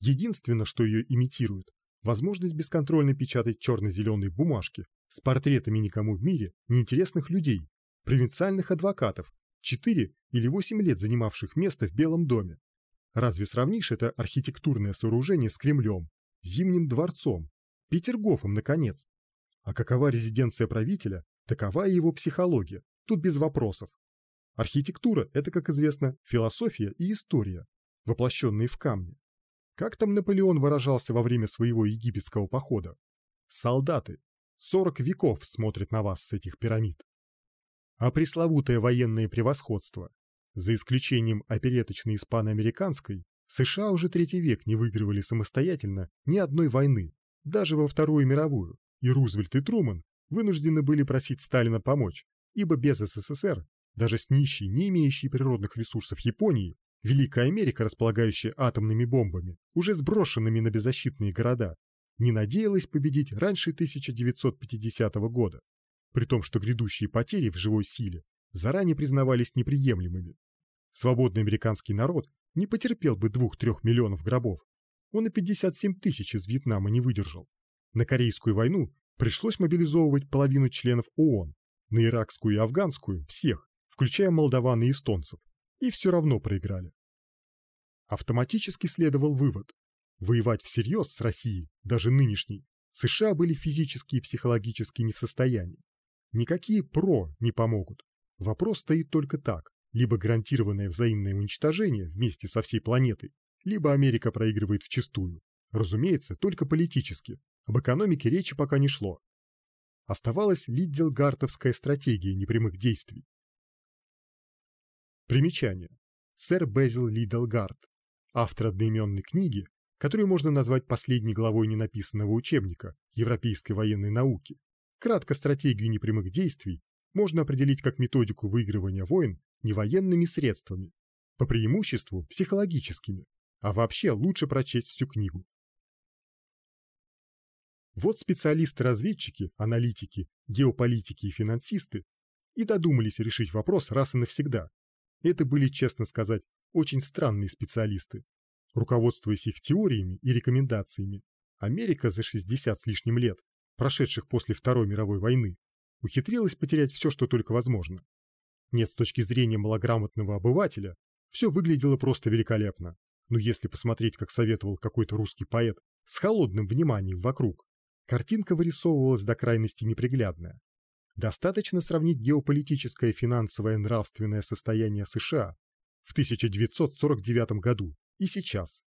Единственное, что ее имитирует, возможность бесконтрольно печатать черно-зеленые бумажки с портретами никому в мире неинтересных людей, провинциальных адвокатов, 4 или 8 лет занимавших место в Белом доме. Разве сравнишь это архитектурное сооружение с Кремлем, Зимним дворцом, Петергофом, наконец? А какова резиденция правителя, такова и его психология, тут без вопросов. Архитектура – это, как известно, философия и история, воплощенные в камне. Как там Наполеон выражался во время своего египетского похода? Солдаты, 40 веков смотрят на вас с этих пирамид а пресловутое военное превосходство. За исключением опереточной испано-американской, США уже третий век не выигрывали самостоятельно ни одной войны, даже во Вторую мировую, и Рузвельт и Труман вынуждены были просить Сталина помочь, ибо без СССР, даже с нищей, не имеющей природных ресурсов Японии, Великая Америка, располагающая атомными бомбами, уже сброшенными на беззащитные города, не надеялась победить раньше 1950 года при том, что грядущие потери в живой силе заранее признавались неприемлемыми. Свободный американский народ не потерпел бы двух-трех миллионов гробов. Он и 57 тысяч из Вьетнама не выдержал. На Корейскую войну пришлось мобилизовывать половину членов ООН, на иракскую и афганскую – всех, включая молдаван и эстонцев, и все равно проиграли. Автоматически следовал вывод. Воевать всерьез с Россией, даже нынешней, США были физически и психологически не в состоянии. Никакие ПРО не помогут. Вопрос стоит только так. Либо гарантированное взаимное уничтожение вместе со всей планетой, либо Америка проигрывает вчистую. Разумеется, только политически. Об экономике речи пока не шло. Оставалась Лидделгартовская стратегия непрямых действий. Примечание. Сэр Безил Лидделгард, автор одноименной книги, которую можно назвать последней главой ненаписанного учебника европейской военной науки, Кратко стратегию непрямых действий можно определить как методику выигрывания войн не военными средствами, по преимуществу психологическими, а вообще лучше прочесть всю книгу. Вот специалисты-разведчики, аналитики, геополитики и финансисты и додумались решить вопрос раз и навсегда. Это были, честно сказать, очень странные специалисты. Руководствуясь их теориями и рекомендациями, Америка за 60 с лишним лет прошедших после Второй мировой войны, ухитрилась потерять все, что только возможно. Нет, с точки зрения малограмотного обывателя, все выглядело просто великолепно. Но если посмотреть, как советовал какой-то русский поэт, с холодным вниманием вокруг, картинка вырисовывалась до крайности неприглядная. Достаточно сравнить геополитическое, финансовое, нравственное состояние США в 1949 году и сейчас.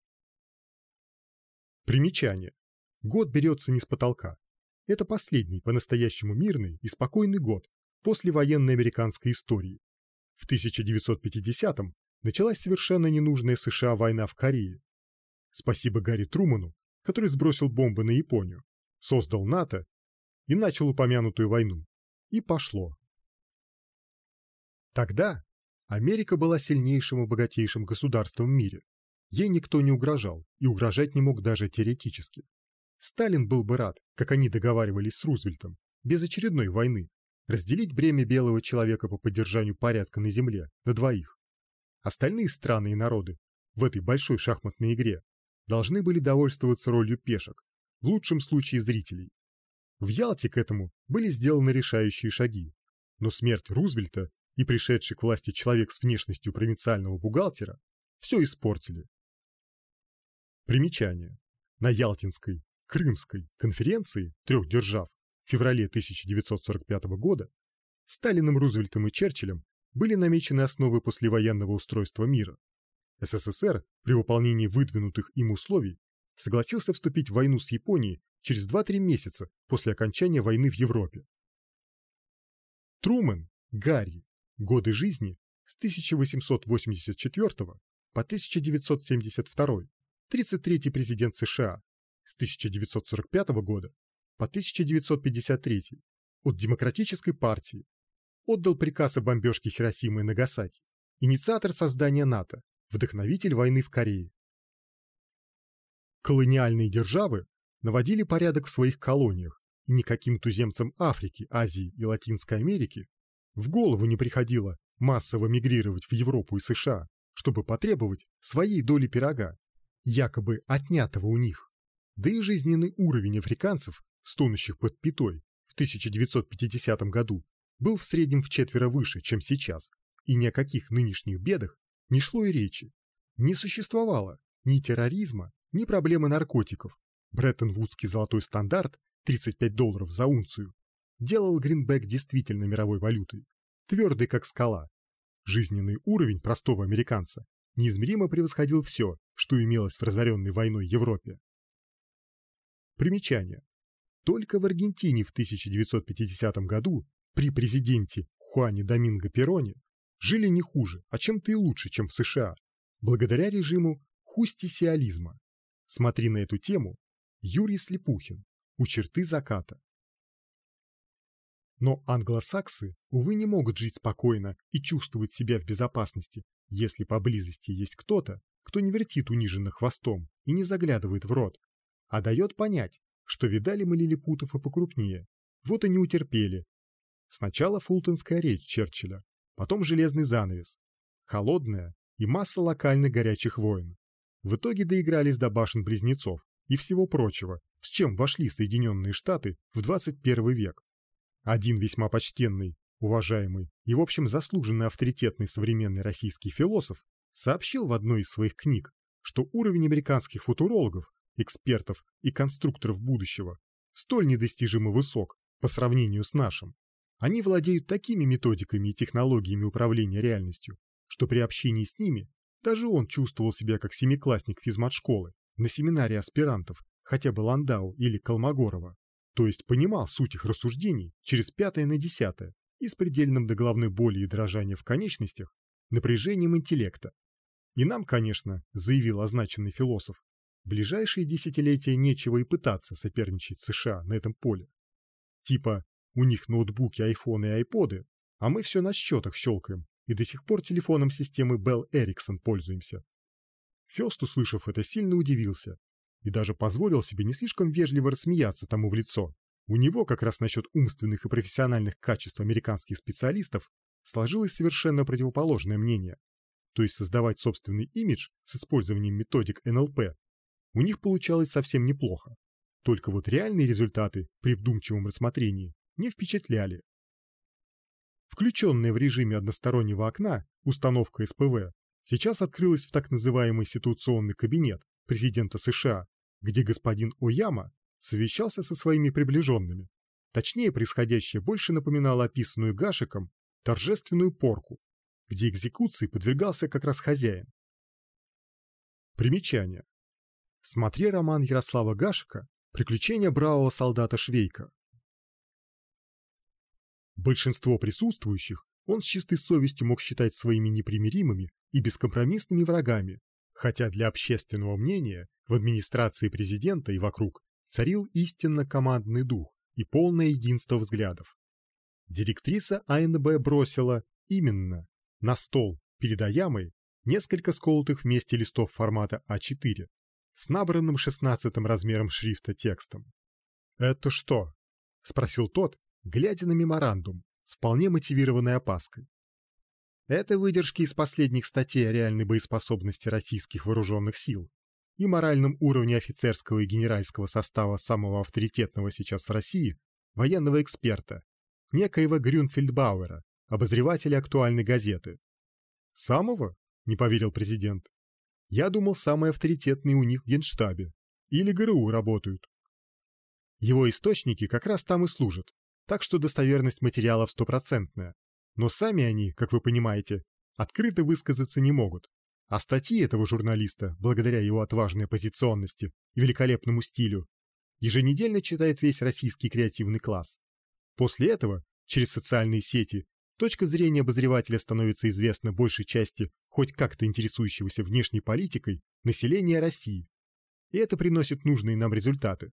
Примечание. Год берется не с потолка. Это последний по-настоящему мирный и спокойный год после военной американской истории. В 1950-м началась совершенно ненужная США война в Корее. Спасибо Гарри Труману, который сбросил бомбы на Японию, создал НАТО и начал упомянутую войну. И пошло. Тогда Америка была сильнейшим и богатейшим государством в мире. Ей никто не угрожал и угрожать не мог даже теоретически. Сталин был бы рад, как они договаривались с Рузвельтом, без очередной войны, разделить бремя белого человека по поддержанию порядка на земле на двоих. Остальные страны и народы в этой большой шахматной игре должны были довольствоваться ролью пешек, в лучшем случае зрителей. В Ялте к этому были сделаны решающие шаги, но смерть Рузвельта и пришедший к власти человек с внешностью провинциального бухгалтера все испортили. Примечание. На Ялтинской, Крымской конференции трех держав в феврале 1945 года Сталиным, Рузвельтом и Черчиллем были намечены основы послевоенного устройства мира. СССР при выполнении выдвинутых им условий согласился вступить в войну с Японией через 2-3 месяца после окончания войны в Европе. Трумэн, Гарри, годы жизни с 1884 по 1972, 33-й президент США, с 1945 года по 1953 от Демократической партии, отдал приказ о бомбежке Хиросимы и Нагасаки, инициатор создания НАТО, вдохновитель войны в Корее. Колониальные державы наводили порядок в своих колониях, и никаким туземцам Африки, Азии и Латинской Америки в голову не приходило массово мигрировать в Европу и США, чтобы потребовать своей доли пирога, якобы отнятого у них. Да и жизненный уровень африканцев, стонущих под пятой, в 1950 году был в среднем в четверо выше, чем сейчас, и ни о каких нынешних бедах не шло и речи. Не существовало ни терроризма, ни проблемы наркотиков. Бреттон-Вудский золотой стандарт 35 долларов за унцию делал гринбек действительно мировой валютой, твердый как скала. Жизненный уровень простого американца неизмеримо превосходил все, что имелось в разоренной войной Европе. Примечание. Только в Аргентине в 1950 году при президенте Хуане Доминго Пероне жили не хуже, а чем-то и лучше, чем в США, благодаря режиму хустисиализма. Смотри на эту тему Юрий Слепухин у черты заката. Но англосаксы, увы, не могут жить спокойно и чувствовать себя в безопасности, если поблизости есть кто-то, кто не вертит униженно хвостом и не заглядывает в рот, а дает понять, что видали мы лилипутов и покрупнее, вот и не утерпели. Сначала фултонская речь Черчилля, потом железный занавес, холодная и масса локальных горячих войн. В итоге доигрались до башен-близнецов и всего прочего, с чем вошли Соединенные Штаты в 21 век. Один весьма почтенный, уважаемый и, в общем, заслуженный авторитетный современный российский философ сообщил в одной из своих книг, что уровень американских футурологов, экспертов и конструкторов будущего столь недостижимо высок по сравнению с нашим. Они владеют такими методиками и технологиями управления реальностью, что при общении с ними даже он чувствовал себя как семиклассник физмат-школы на семинаре аспирантов, хотя бы Ландау или Колмогорова, то есть понимал суть их рассуждений через пятое на десятое и с предельным до головной боли и дрожания в конечностях напряжением интеллекта. И нам, конечно, заявил означенный философ, ближайшие десятилетия нечего и пытаться соперничать США на этом поле. Типа, у них ноутбуки, айфоны и айподы, а мы все на счетах щелкаем и до сих пор телефоном системы Bell Ericsson пользуемся. Фёст, услышав это, сильно удивился и даже позволил себе не слишком вежливо рассмеяться тому в лицо. У него как раз насчет умственных и профессиональных качеств американских специалистов сложилось совершенно противоположное мнение. То есть создавать собственный имидж с использованием методик НЛП у них получалось совсем неплохо. Только вот реальные результаты при вдумчивом рассмотрении не впечатляли. Включенная в режиме одностороннего окна установка СПВ сейчас открылась в так называемый ситуационный кабинет президента США, где господин Ояма совещался со своими приближенными. Точнее, происходящее больше напоминало описанную Гашиком торжественную порку, где экзекуции подвергался как раз хозяин. Примечание. Смотри роман Ярослава Гашика «Приключения бравого солдата Швейка». Большинство присутствующих он с чистой совестью мог считать своими непримиримыми и бескомпромиссными врагами, хотя для общественного мнения в администрации президента и вокруг царил истинно командный дух и полное единство взглядов. Директриса АНБ бросила именно на стол перед Аямой несколько сколотых вместе листов формата А4, с набранным шестнадцатым размером шрифта текстом. «Это что?» — спросил тот, глядя на меморандум с вполне мотивированной опаской. Это выдержки из последних статей о реальной боеспособности российских вооруженных сил и моральном уровне офицерского и генеральского состава самого авторитетного сейчас в России военного эксперта, некоего Грюнфельдбауэра, обозревателя актуальной газеты. «Самого?» — не поверил президент. «Я думал, самые авторитетные у них в Генштабе. Или ГРУ работают». Его источники как раз там и служат, так что достоверность материалов стопроцентная. Но сами они, как вы понимаете, открыто высказаться не могут. А статьи этого журналиста, благодаря его отважной позиционности и великолепному стилю, еженедельно читает весь российский креативный класс. После этого, через социальные сети, точка зрения обозревателя становится известна большей части хоть как-то интересующегося внешней политикой населения России. И это приносит нужные нам результаты.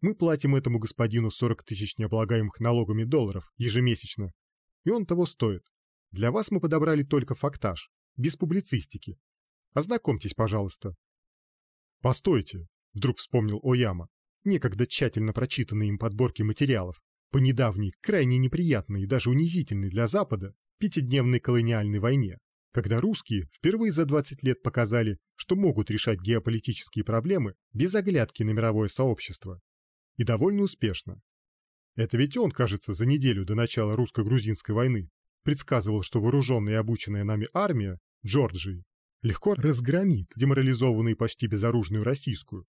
Мы платим этому господину 40 тысяч необлагаемых налогами долларов ежемесячно, и он того стоит. Для вас мы подобрали только фактаж, без публицистики. Ознакомьтесь, пожалуйста. Постойте, вдруг вспомнил Ояма, некогда тщательно прочитанные им подборки материалов по недавней, крайне неприятной и даже унизительной для Запада пятидневной колониальной войне, когда русские впервые за 20 лет показали, что могут решать геополитические проблемы без оглядки на мировое сообщество. И довольно успешно. Это ведь он, кажется, за неделю до начала русско-грузинской войны предсказывал, что вооруженная и обученная нами армия Джорджии легко разгромит деморализованную почти безоружную российскую,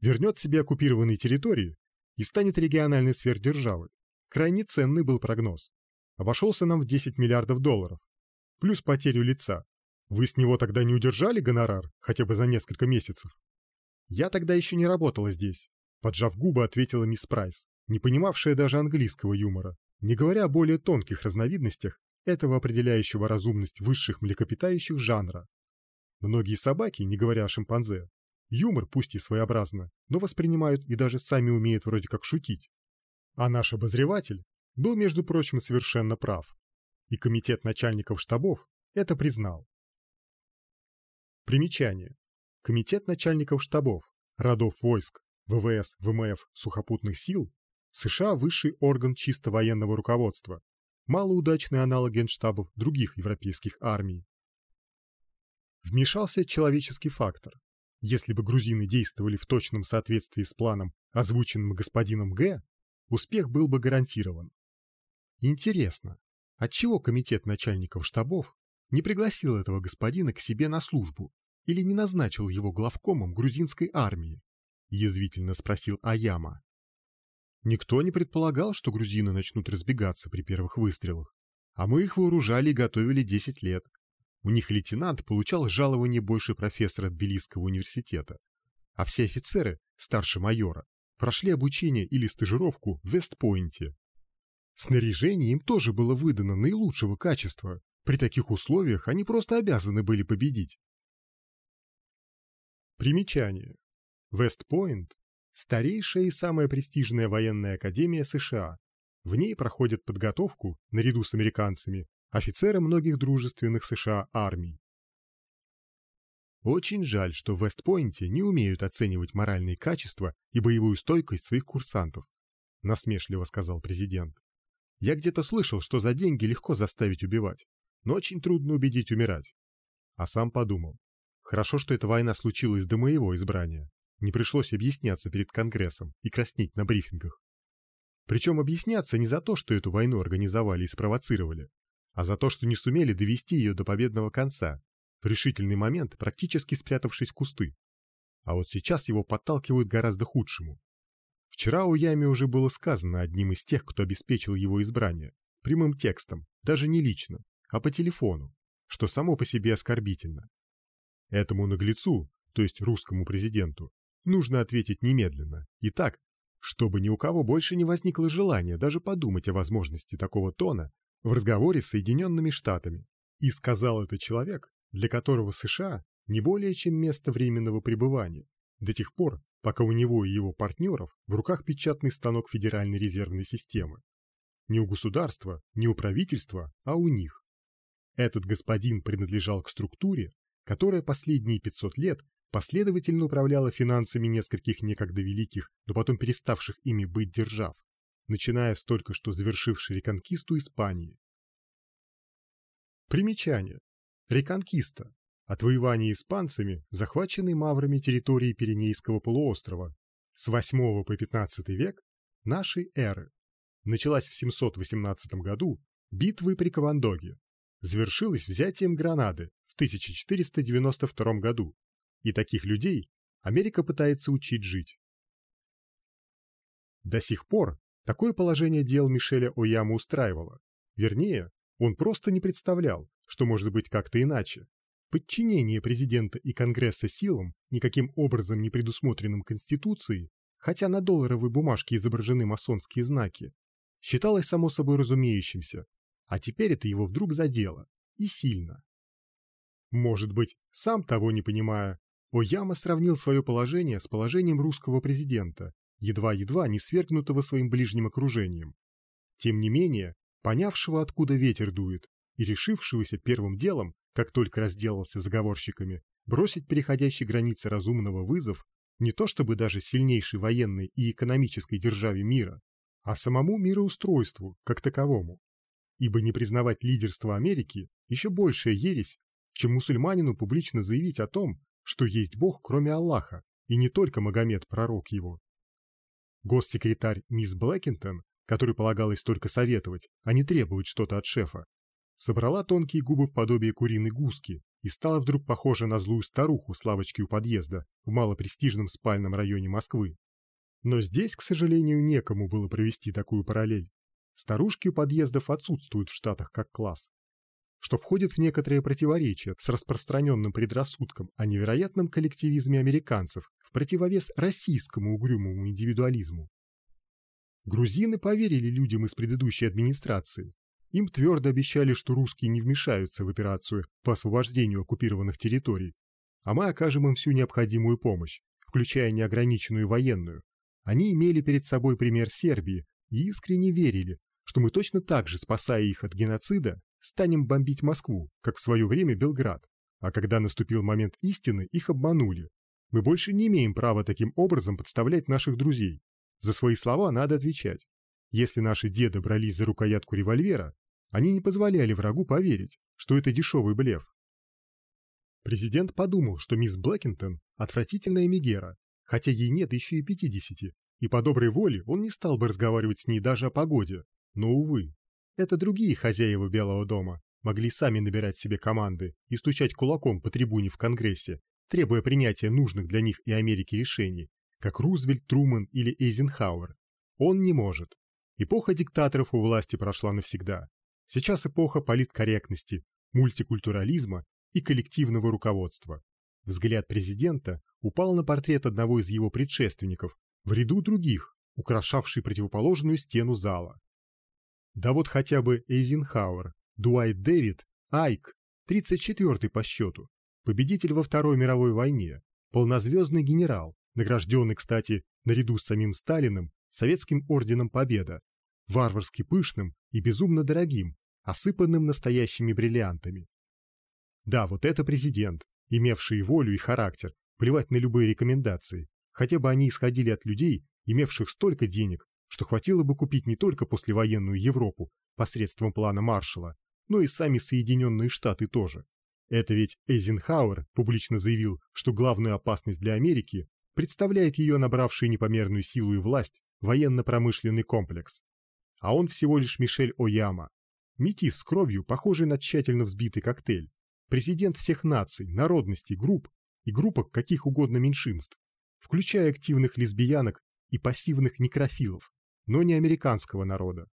вернет себе оккупированные территории и станет региональной сверхдержавой. Крайне ценный был прогноз. Обошелся нам в 10 миллиардов долларов. Плюс потерю лица. Вы с него тогда не удержали гонорар, хотя бы за несколько месяцев? Я тогда еще не работала здесь. Поджав губы, ответила мисс Прайс не понимавшая даже английского юмора, не говоря о более тонких разновидностях этого определяющего разумность высших млекопитающих жанра. Многие собаки, не говоря о шимпанзе, юмор пусть и своеобразно, но воспринимают и даже сами умеют вроде как шутить. А наш обозреватель был, между прочим, совершенно прав. И комитет начальников штабов это признал. Примечание. Комитет начальников штабов, родов войск, ВВС, ВМФ, сухопутных сил США – высший орган чисто военного руководства, малоудачный аналог генштабов других европейских армий. Вмешался человеческий фактор. Если бы грузины действовали в точном соответствии с планом, озвученным господином Г, успех был бы гарантирован. Интересно, отчего комитет начальников штабов не пригласил этого господина к себе на службу или не назначил его главкомом грузинской армии? Язвительно спросил Аяма. Никто не предполагал, что грузины начнут разбегаться при первых выстрелах. А мы их вооружали и готовили 10 лет. У них лейтенант получал жалование больше профессора Тбилисского университета. А все офицеры, старше майора, прошли обучение или стажировку в Вестпойнте. Снаряжение им тоже было выдано наилучшего качества. При таких условиях они просто обязаны были победить. Примечание. Вестпойнт старейшая и самая престижная военная академия США. В ней проходят подготовку, наряду с американцами, офицеры многих дружественных США армий. Очень жаль, что в Вестпойнте не умеют оценивать моральные качества и боевую стойкость своих курсантов, насмешливо сказал президент. Я где-то слышал, что за деньги легко заставить убивать, но очень трудно убедить умирать. А сам подумал, хорошо, что эта война случилась до моего избрания. Не пришлось объясняться перед Конгрессом и краснеть на брифингах. Причем объясняться не за то, что эту войну организовали и спровоцировали, а за то, что не сумели довести ее до победного конца, в решительный момент практически спрятавшись в кусты. А вот сейчас его подталкивают гораздо худшему. Вчера у Ями уже было сказано одним из тех, кто обеспечил его избрание, прямым текстом, даже не лично, а по телефону, что само по себе оскорбительно. Этому наглецу, то есть русскому президенту, Нужно ответить немедленно. И так, чтобы ни у кого больше не возникло желания даже подумать о возможности такого тона в разговоре с Соединенными Штатами. И сказал это человек, для которого США не более чем место временного пребывания, до тех пор, пока у него и его партнеров в руках печатный станок Федеральной резервной системы. Не у государства, не у правительства, а у них. Этот господин принадлежал к структуре, которая последние 500 лет последовательно управляла финансами нескольких некогда великих, но потом переставших ими быть держав, начиная с только что завершившей реконкисту Испании. Примечание. Реконкиста. Отвоевание испанцами, захваченной маврами территории Пиренейского полуострова с 8 по 15 век нашей эры. Началась в 718 году битвой при Кавандоге, завершилась взятием Гранады в 1492 году, и таких людей Америка пытается учить жить. До сих пор такое положение дел Мишеля Ояма устраивало. Вернее, он просто не представлял, что может быть как-то иначе. Подчинение президента и Конгресса силам, никаким образом не предусмотренным Конституцией, хотя на долларовой бумажке изображены масонские знаки, считалось само собой разумеющимся, а теперь это его вдруг задело, и сильно. Может быть, сам того не понимая, Ояма сравнил свое положение с положением русского президента, едва-едва не свергнутого своим ближним окружением. Тем не менее, понявшего, откуда ветер дует, и решившегося первым делом, как только разделался с заговорщиками, бросить переходящие границы разумного вызов не то чтобы даже сильнейшей военной и экономической державе мира, а самому мироустройству как таковому. Ибо не признавать лидерство Америки еще большая ересь, чем мусульманину публично заявить о том, что есть Бог кроме Аллаха, и не только Магомед пророк его. Госсекретарь мисс Блэкинтон, которой полагалось только советовать, а не требовать что-то от шефа, собрала тонкие губы в подобие куриной гуски и стала вдруг похожа на злую старуху с лавочки у подъезда в малопрестижном спальном районе Москвы. Но здесь, к сожалению, некому было провести такую параллель. Старушки у подъездов отсутствуют в Штатах как класс, что входит в некоторые противоречия с распространенным предрассудком о невероятном коллективизме американцев в противовес российскому угрюмому индивидуализму. Грузины поверили людям из предыдущей администрации. Им твердо обещали, что русские не вмешаются в операцию по освобождению оккупированных территорий, а мы окажем им всю необходимую помощь, включая неограниченную военную, они имели перед собой пример Сербии и искренне верили, что мы точно так же, спасая их от геноцида, станем бомбить Москву, как в свое время Белград. А когда наступил момент истины, их обманули. Мы больше не имеем права таким образом подставлять наших друзей. За свои слова надо отвечать. Если наши деды брались за рукоятку револьвера, они не позволяли врагу поверить, что это дешевый блеф. Президент подумал, что мисс Блэкинтон – отвратительная Мегера, хотя ей нет еще и пятидесяти, и по доброй воле он не стал бы разговаривать с ней даже о погоде. Но, увы, это другие хозяева Белого дома могли сами набирать себе команды и стучать кулаком по трибуне в Конгрессе, требуя принятия нужных для них и Америки решений, как Рузвельт, Трумэн или Эйзенхауэр. Он не может. Эпоха диктаторов у власти прошла навсегда. Сейчас эпоха политкорректности, мультикультурализма и коллективного руководства. Взгляд президента упал на портрет одного из его предшественников, в ряду других, украшавший противоположную стену зала. Да вот хотя бы Эйзенхауэр, Дуайт Дэвид, Айк, 34-й по счету, победитель во Второй мировой войне, полнозвездный генерал, награжденный, кстати, наряду с самим Сталиным, Советским орденом Победа, варварски пышным и безумно дорогим, осыпанным настоящими бриллиантами. Да, вот это президент, имевший волю и характер, плевать на любые рекомендации, хотя бы они исходили от людей, имевших столько денег, что хватило бы купить не только послевоенную Европу посредством плана Маршалла, но и сами Соединенные Штаты тоже. Это ведь Эйзенхауэр публично заявил, что главную опасность для Америки представляет ее набравший непомерную силу и власть военно-промышленный комплекс. А он всего лишь Мишель Ояма, метис с кровью, похожий на тщательно взбитый коктейль, президент всех наций, народностей, групп, и группок каких угодно меньшинств, включая активных лесбиянок и пассивных некрофилов, но не американского народа.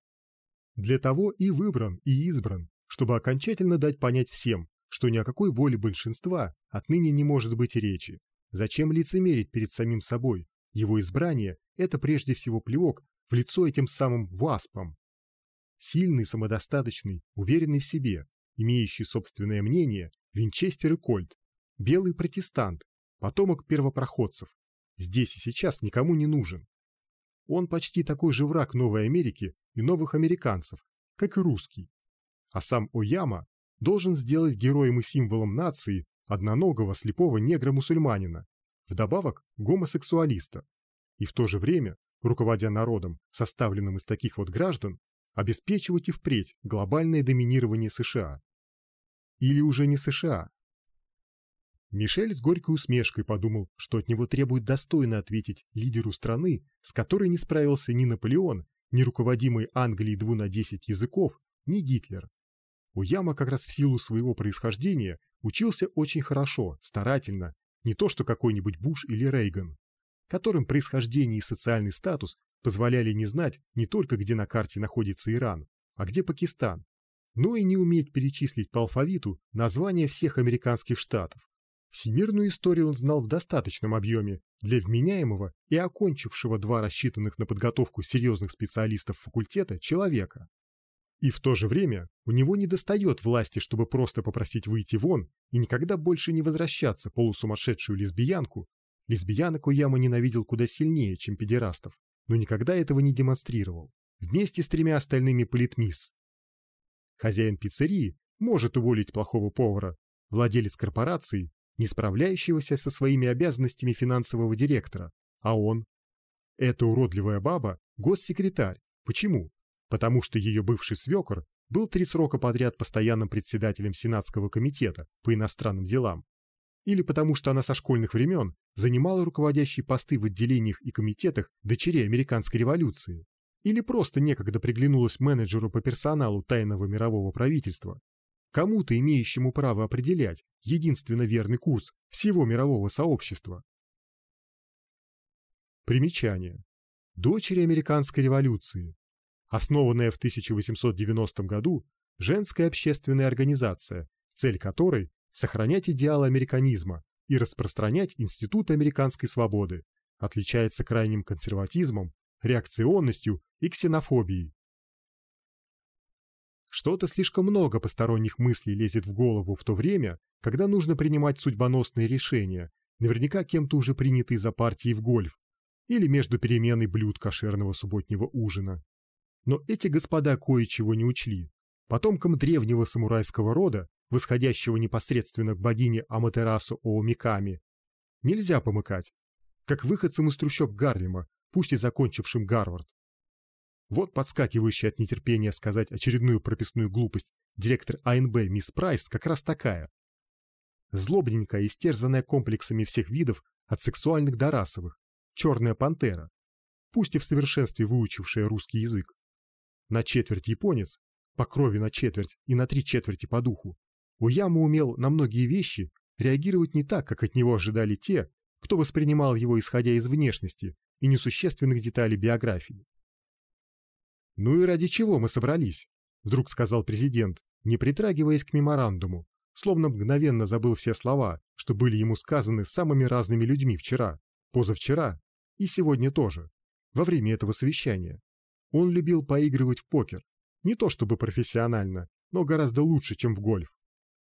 Для того и выбран, и избран, чтобы окончательно дать понять всем, что ни о какой воле большинства отныне не может быть речи. Зачем лицемерить перед самим собой? Его избрание – это прежде всего плевок в лицо этим самым васпам. Сильный, самодостаточный, уверенный в себе, имеющий собственное мнение, Винчестер и Кольт, Белый протестант, потомок первопроходцев, здесь и сейчас никому не нужен. Он почти такой же враг Новой Америки и новых американцев, как и русский. А сам Ояма должен сделать героем и символом нации одноногого слепого негра-мусульманина, вдобавок гомосексуалиста, и в то же время, руководя народом, составленным из таких вот граждан, обеспечивать и впредь глобальное доминирование США. Или уже не США. Мишель с горькой усмешкой подумал, что от него требует достойно ответить лидеру страны, с которой не справился ни Наполеон, ни руководимый Англией дву на десять языков, ни Гитлер. Уяма как раз в силу своего происхождения учился очень хорошо, старательно, не то что какой-нибудь Буш или Рейган, которым происхождение и социальный статус позволяли не знать не только где на карте находится Иран, а где Пакистан, но и не уметь перечислить по алфавиту названия всех американских штатов. Всемирную историю он знал в достаточном объеме для вменяемого и окончившего два рассчитанных на подготовку серьезных специалистов факультета человека. И в то же время у него не достает власти, чтобы просто попросить выйти вон и никогда больше не возвращаться полусумасшедшую лесбиянку. Лесбиянок Уяма ненавидел куда сильнее, чем педерастов, но никогда этого не демонстрировал. Вместе с тремя остальными политмисс. Хозяин пиццерии может уволить плохого повара, владелец корпорации, не справляющегося со своими обязанностями финансового директора, а он? Эта уродливая баба – госсекретарь. Почему? потому что ее бывший свекор был три срока подряд постоянным председателем Сенатского комитета по иностранным делам, или потому что она со школьных времен занимала руководящие посты в отделениях и комитетах дочерей американской революции, или просто некогда приглянулась менеджеру по персоналу тайного мирового правительства, кому-то имеющему право определять единственно верный курс всего мирового сообщества. Примечание. Дочери американской революции, основанная в 1890 году женская общественная организация, цель которой – сохранять идеалы американизма и распространять институт американской свободы, отличается крайним консерватизмом, реакционностью и ксенофобией. Что-то слишком много посторонних мыслей лезет в голову в то время, когда нужно принимать судьбоносные решения, наверняка кем-то уже принятые за партией в гольф, или между переменой блюд кошерного субботнего ужина. Но эти господа кое-чего не учли. Потомкам древнего самурайского рода, восходящего непосредственно к богине Аматерасу Оомиками, нельзя помыкать, как выходцам из трущоб Гарлема, пусть и закончившим Гарвард. Вот подскакивающая от нетерпения сказать очередную прописную глупость директор АНБ мисс Прайс как раз такая. Злобненькая, истерзанная комплексами всех видов, от сексуальных до расовых, черная пантера, пусть и в совершенстве выучившая русский язык на четверть японец, по крови на четверть и на три четверти по духу, Уяма умел на многие вещи реагировать не так, как от него ожидали те, кто воспринимал его исходя из внешности и несущественных деталей биографии. «Ну и ради чего мы собрались?» — вдруг сказал президент, не притрагиваясь к меморандуму, словно мгновенно забыл все слова, что были ему сказаны самыми разными людьми вчера, позавчера и сегодня тоже, во время этого совещания. Он любил поигрывать в покер. Не то чтобы профессионально, но гораздо лучше, чем в гольф.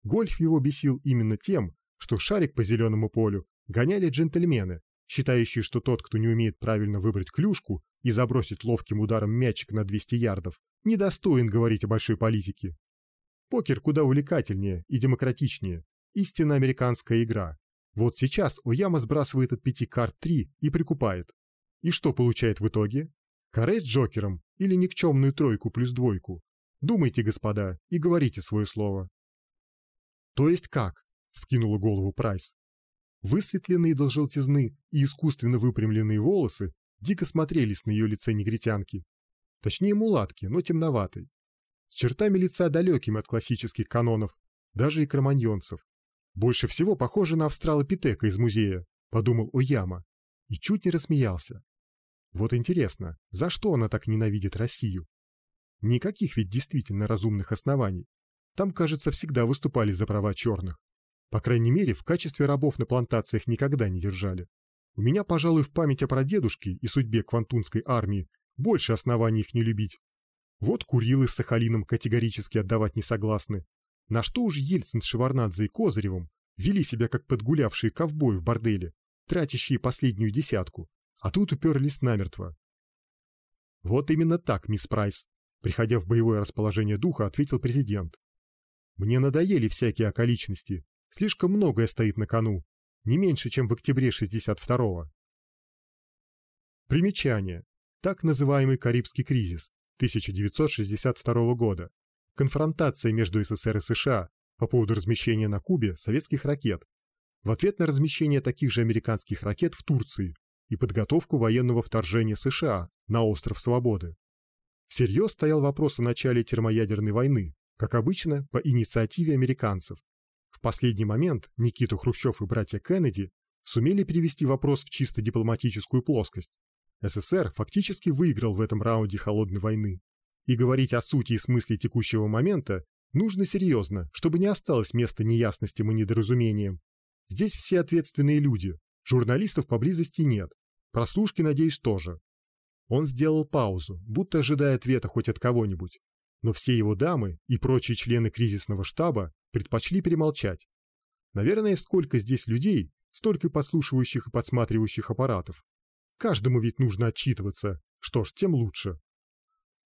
Гольф его бесил именно тем, что шарик по зеленому полю гоняли джентльмены, считающие, что тот, кто не умеет правильно выбрать клюшку и забросить ловким ударом мячик на 200 ярдов, недостоин говорить о большой политике. Покер куда увлекательнее и демократичнее. Истинно американская игра. Вот сейчас Ояма сбрасывает от пяти карт три и прикупает. И что получает в итоге? Каре с Джокером или никчемную тройку плюс двойку? Думайте, господа, и говорите свое слово. То есть как? Вскинула голову Прайс. Высветленные до желтизны и искусственно выпрямленные волосы дико смотрелись на ее лице негритянки. Точнее мулатки, но темноватой. С чертами лица далекими от классических канонов, даже и кроманьонцев. Больше всего похоже на австралопитека из музея, подумал Ояма, и чуть не рассмеялся. Вот интересно, за что она так ненавидит Россию? Никаких ведь действительно разумных оснований. Там, кажется, всегда выступали за права черных. По крайней мере, в качестве рабов на плантациях никогда не держали. У меня, пожалуй, в память о прадедушке и судьбе Квантунской армии больше оснований их не любить. Вот Курилы с Сахалином категорически отдавать не согласны. На что уж Ельцин с Шеварнадзе и Козыревым вели себя как подгулявшие ковбои в борделе, тратящие последнюю десятку, а тут уперлись намертво. Вот именно так, мисс Прайс, приходя в боевое расположение духа, ответил президент. Мне надоели всякие околичности, Слишком многое стоит на кону, не меньше, чем в октябре 62-го. Примечание. Так называемый Карибский кризис 1962 года. Конфронтация между СССР и США по поводу размещения на Кубе советских ракет в ответ на размещение таких же американских ракет в Турции и подготовку военного вторжения США на остров Свободы. Всерьез стоял вопрос о начале термоядерной войны, как обычно, по инициативе американцев. В последний момент Никиту Хрущев и братья Кеннеди сумели перевести вопрос в чисто дипломатическую плоскость. СССР фактически выиграл в этом раунде холодной войны. И говорить о сути и смысле текущего момента нужно серьезно, чтобы не осталось места неясностям и недоразумениям. Здесь все ответственные люди, журналистов поблизости нет, прослушки, надеюсь, тоже. Он сделал паузу, будто ожидая ответа хоть от кого-нибудь. Но все его дамы и прочие члены кризисного штаба предпочли перемолчать. Наверное, сколько здесь людей, столько подслушивающих и подсматривающих аппаратов. Каждому ведь нужно отчитываться. Что ж, тем лучше.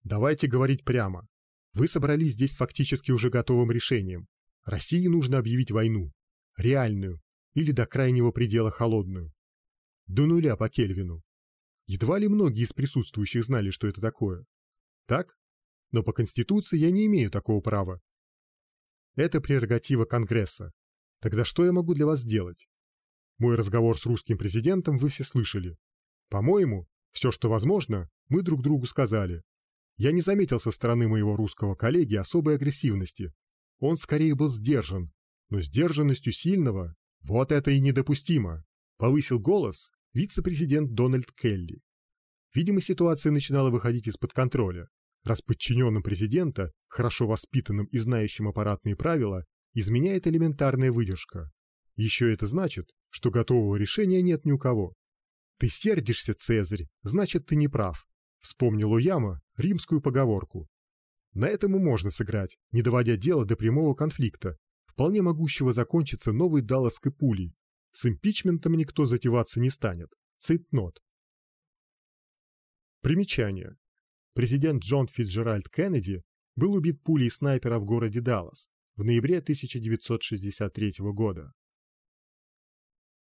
Давайте говорить прямо. Вы собрались здесь фактически уже готовым решением. России нужно объявить войну. Реальную. Или до крайнего предела холодную. До нуля по Кельвину. Едва ли многие из присутствующих знали, что это такое. Так? Но по Конституции я не имею такого права. Это прерогатива Конгресса. Тогда что я могу для вас сделать? Мой разговор с русским президентом вы все слышали. По-моему, все, что возможно, мы друг другу сказали. Я не заметил со стороны моего русского коллеги особой агрессивности. Он скорее был сдержан, но сдержанностью сильного вот это и недопустимо. Повысил голос вице-президент Дональд Келли. Видимо, ситуация начинала выходить из-под контроля, раз подчиненным президента, хорошо воспитанным и знающим аппаратные правила, изменяет элементарная выдержка. Еще это значит, что готового решения нет ни у кого. «Ты сердишься, Цезарь, значит, ты не прав», — вспомнил Уяма римскую поговорку. На этом и можно сыграть, не доводя дело до прямого конфликта, вполне могущего закончиться новой далласской пулей, с импичментом никто затеваться не станет. Цитнот. Примечание. Президент Джон Фитджеральд Кеннеди был убит пулей снайпера в городе Даллас в ноябре 1963 года.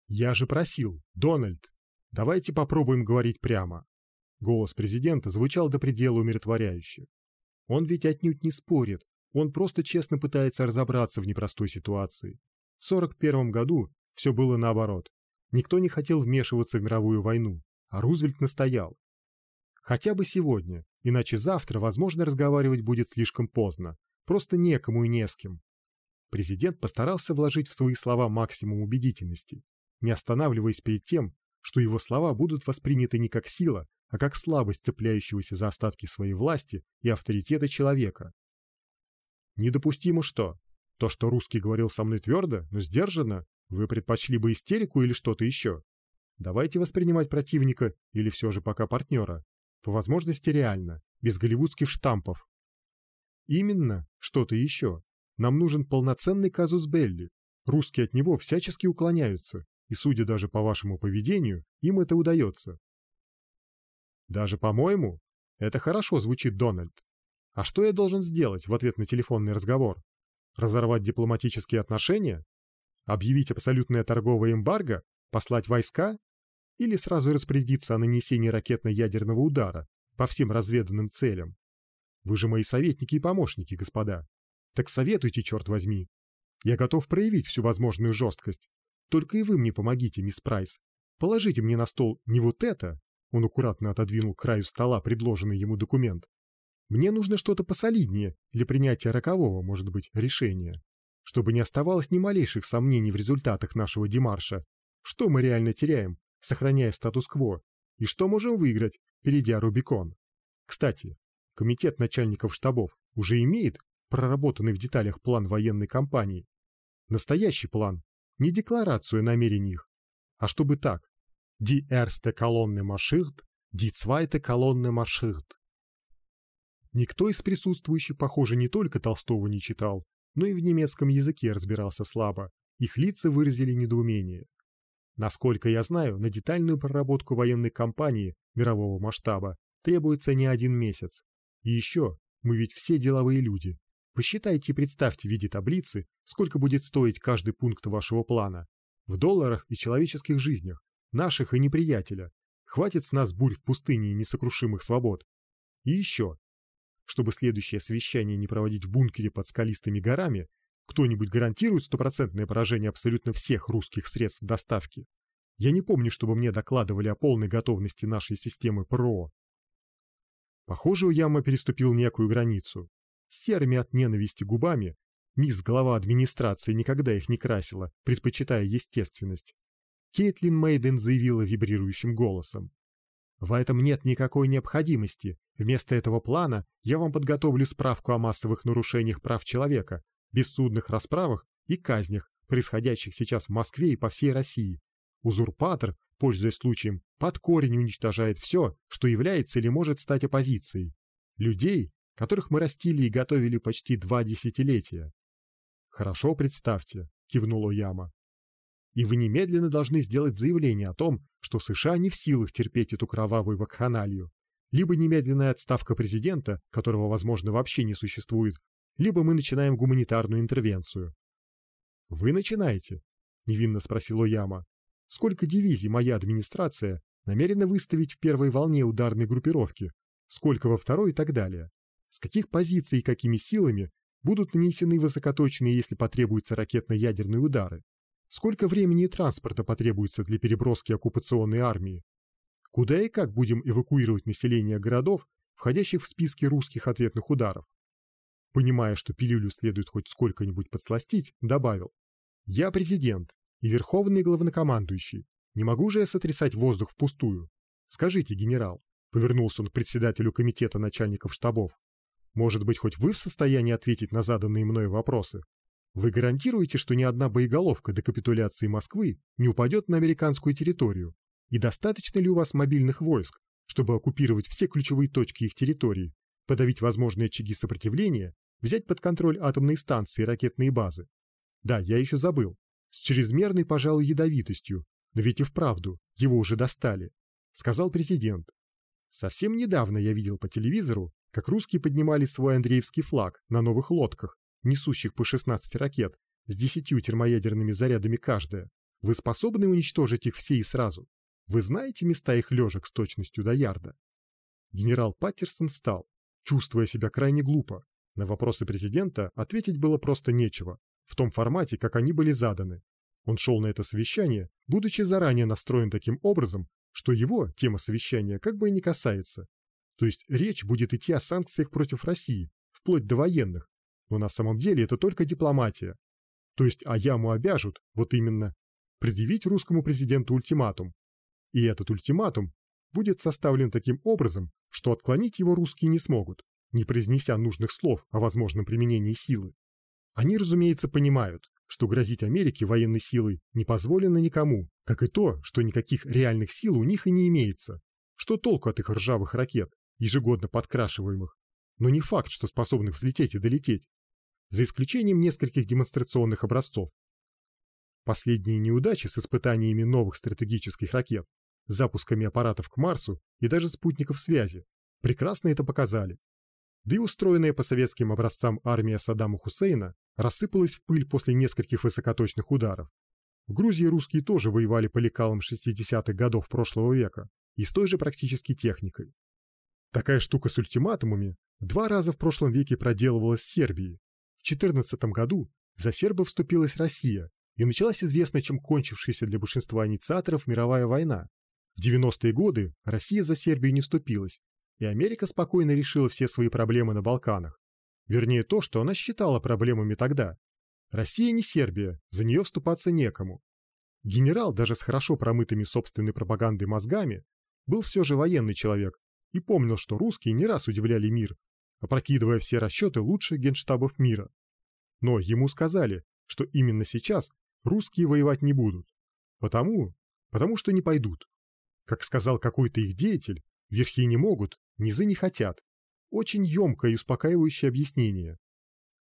«Я же просил, Дональд, давайте попробуем говорить прямо». Голос президента звучал до предела умиротворяюще. Он ведь отнюдь не спорит, он просто честно пытается разобраться в непростой ситуации. В 41 году все было наоборот. Никто не хотел вмешиваться в мировую войну, а Рузвельт настоял. Хотя бы сегодня, иначе завтра, возможно, разговаривать будет слишком поздно. Просто некому и не с кем. Президент постарался вложить в свои слова максимум убедительности, не останавливаясь перед тем, что его слова будут восприняты не как сила, а как слабость цепляющегося за остатки своей власти и авторитета человека. Недопустимо что? То, что русский говорил со мной твердо, но сдержанно, вы предпочли бы истерику или что-то еще? Давайте воспринимать противника или все же пока партнера. По возможности реально, без голливудских штампов. Именно, что-то еще. Нам нужен полноценный казус Белли. Русские от него всячески уклоняются, и, судя даже по вашему поведению, им это удается. Даже по-моему, это хорошо звучит, Дональд. А что я должен сделать в ответ на телефонный разговор? Разорвать дипломатические отношения? Объявить абсолютное торговое эмбарго? Послать войска? Или сразу распорядиться о нанесении ракетно-ядерного удара по всем разведанным целям? Вы же мои советники и помощники, господа. Так советуйте, черт возьми. Я готов проявить всю возможную жесткость. Только и вы мне помогите, мисс Прайс. Положите мне на стол не вот это, он аккуратно отодвинул к краю стола предложенный ему документ. Мне нужно что-то посолиднее для принятия рокового, может быть, решения чтобы не оставалось ни малейших сомнений в результатах нашего демарша, что мы реально теряем, сохраняя статус-кво, и что можем выиграть, перейдя Рубикон. Кстати, комитет начальников штабов уже имеет проработанный в деталях план военной кампании. Настоящий план, не декларацию намерений их, а чтобы так. Die erste Kolonne marschiert, die zweite Kolonne marschiert. Никто из присутствующих, похоже, не только Толстого не читал, но и в немецком языке разбирался слабо, их лица выразили недоумение. Насколько я знаю, на детальную проработку военной кампании мирового масштаба требуется не один месяц. И еще, мы ведь все деловые люди. Посчитайте и представьте в виде таблицы, сколько будет стоить каждый пункт вашего плана. В долларах и человеческих жизнях, наших и неприятеля. Хватит с нас бурь в пустыне несокрушимых свобод. И еще. Чтобы следующее совещание не проводить в бункере под скалистыми горами, кто-нибудь гарантирует стопроцентное поражение абсолютно всех русских средств доставки? Я не помню, чтобы мне докладывали о полной готовности нашей системы ПРО. Похоже, Уяма переступил некую границу. Серыми от ненависти губами мисс глава администрации никогда их не красила, предпочитая естественность. Кейтлин Мейден заявила вибрирующим голосом. В этом нет никакой необходимости. Вместо этого плана я вам подготовлю справку о массовых нарушениях прав человека, бессудных расправах и казнях, происходящих сейчас в Москве и по всей России. Узурпатор, пользуясь случаем, под корень уничтожает все, что является или может стать оппозицией. Людей, которых мы растили и готовили почти два десятилетия. «Хорошо, представьте», — кивнул Ояма. «И вы немедленно должны сделать заявление о том, что США не в силах терпеть эту кровавую вакханалию. Либо немедленная отставка президента, которого, возможно, вообще не существует, либо мы начинаем гуманитарную интервенцию». «Вы начинаете?» — невинно спросил Ояма. «Сколько дивизий моя администрация намерена выставить в первой волне ударной группировки, сколько во второй и так далее? С каких позиций и какими силами будут нанесены высокоточные, если потребуются ракетно-ядерные удары? Сколько времени и транспорта потребуется для переброски оккупационной армии? Куда и как будем эвакуировать население городов, входящих в списки русских ответных ударов? Понимая, что пилюлю следует хоть сколько-нибудь подсластить, добавил. «Я президент и верховный главнокомандующий. Не могу же я сотрясать воздух впустую. Скажите, генерал», — повернулся он к председателю комитета начальников штабов, «может быть, хоть вы в состоянии ответить на заданные мной вопросы? Вы гарантируете, что ни одна боеголовка до капитуляции Москвы не упадет на американскую территорию? И достаточно ли у вас мобильных войск, чтобы оккупировать все ключевые точки их территории, подавить возможные очаги сопротивления взять под контроль атомные станции и ракетные базы. Да, я еще забыл. С чрезмерной, пожалуй, ядовитостью, но ведь и вправду, его уже достали, сказал президент. Совсем недавно я видел по телевизору, как русские поднимали свой Андреевский флаг на новых лодках, несущих по 16 ракет, с 10 термоядерными зарядами каждая. Вы способны уничтожить их все и сразу? Вы знаете места их лежек с точностью до ярда? Генерал Паттерсон встал, чувствуя себя крайне глупо, на вопросы президента ответить было просто нечего, в том формате, как они были заданы. Он шел на это совещание, будучи заранее настроен таким образом, что его тема совещания как бы и не касается. То есть речь будет идти о санкциях против России, вплоть до военных, но на самом деле это только дипломатия. То есть Аяму обяжут, вот именно, предъявить русскому президенту ультиматум. И этот ультиматум будет составлен таким образом, что отклонить его русские не смогут не произнеся нужных слов о возможном применении силы. Они, разумеется, понимают, что грозить Америке военной силой не позволено никому, как и то, что никаких реальных сил у них и не имеется. Что толку от их ржавых ракет, ежегодно подкрашиваемых, но не факт, что способных взлететь и долететь, за исключением нескольких демонстрационных образцов. Последние неудачи с испытаниями новых стратегических ракет, запусками аппаратов к Марсу и даже спутников связи прекрасно это показали. Да и устроенная по советским образцам армия Саддама Хусейна рассыпалась в пыль после нескольких высокоточных ударов. В Грузии русские тоже воевали по лекалам 60-х годов прошлого века и с той же практически техникой. Такая штука с ультиматумами два раза в прошлом веке проделывалась в Сербии. В 14 году за сербов вступилась Россия, и началась известная чем кончившаяся для большинства инициаторов мировая война. В 90-е годы Россия за Сербию не вступилась, и Америка спокойно решила все свои проблемы на Балканах. Вернее, то, что она считала проблемами тогда. Россия не Сербия, за нее вступаться некому. Генерал, даже с хорошо промытыми собственной пропагандой мозгами, был все же военный человек и помнил, что русские не раз удивляли мир, опрокидывая все расчеты лучших генштабов мира. Но ему сказали, что именно сейчас русские воевать не будут. Потому, потому что не пойдут. Как сказал какой-то их деятель, верхи не могут, Низы не хотят. Очень емкое и успокаивающее объяснение.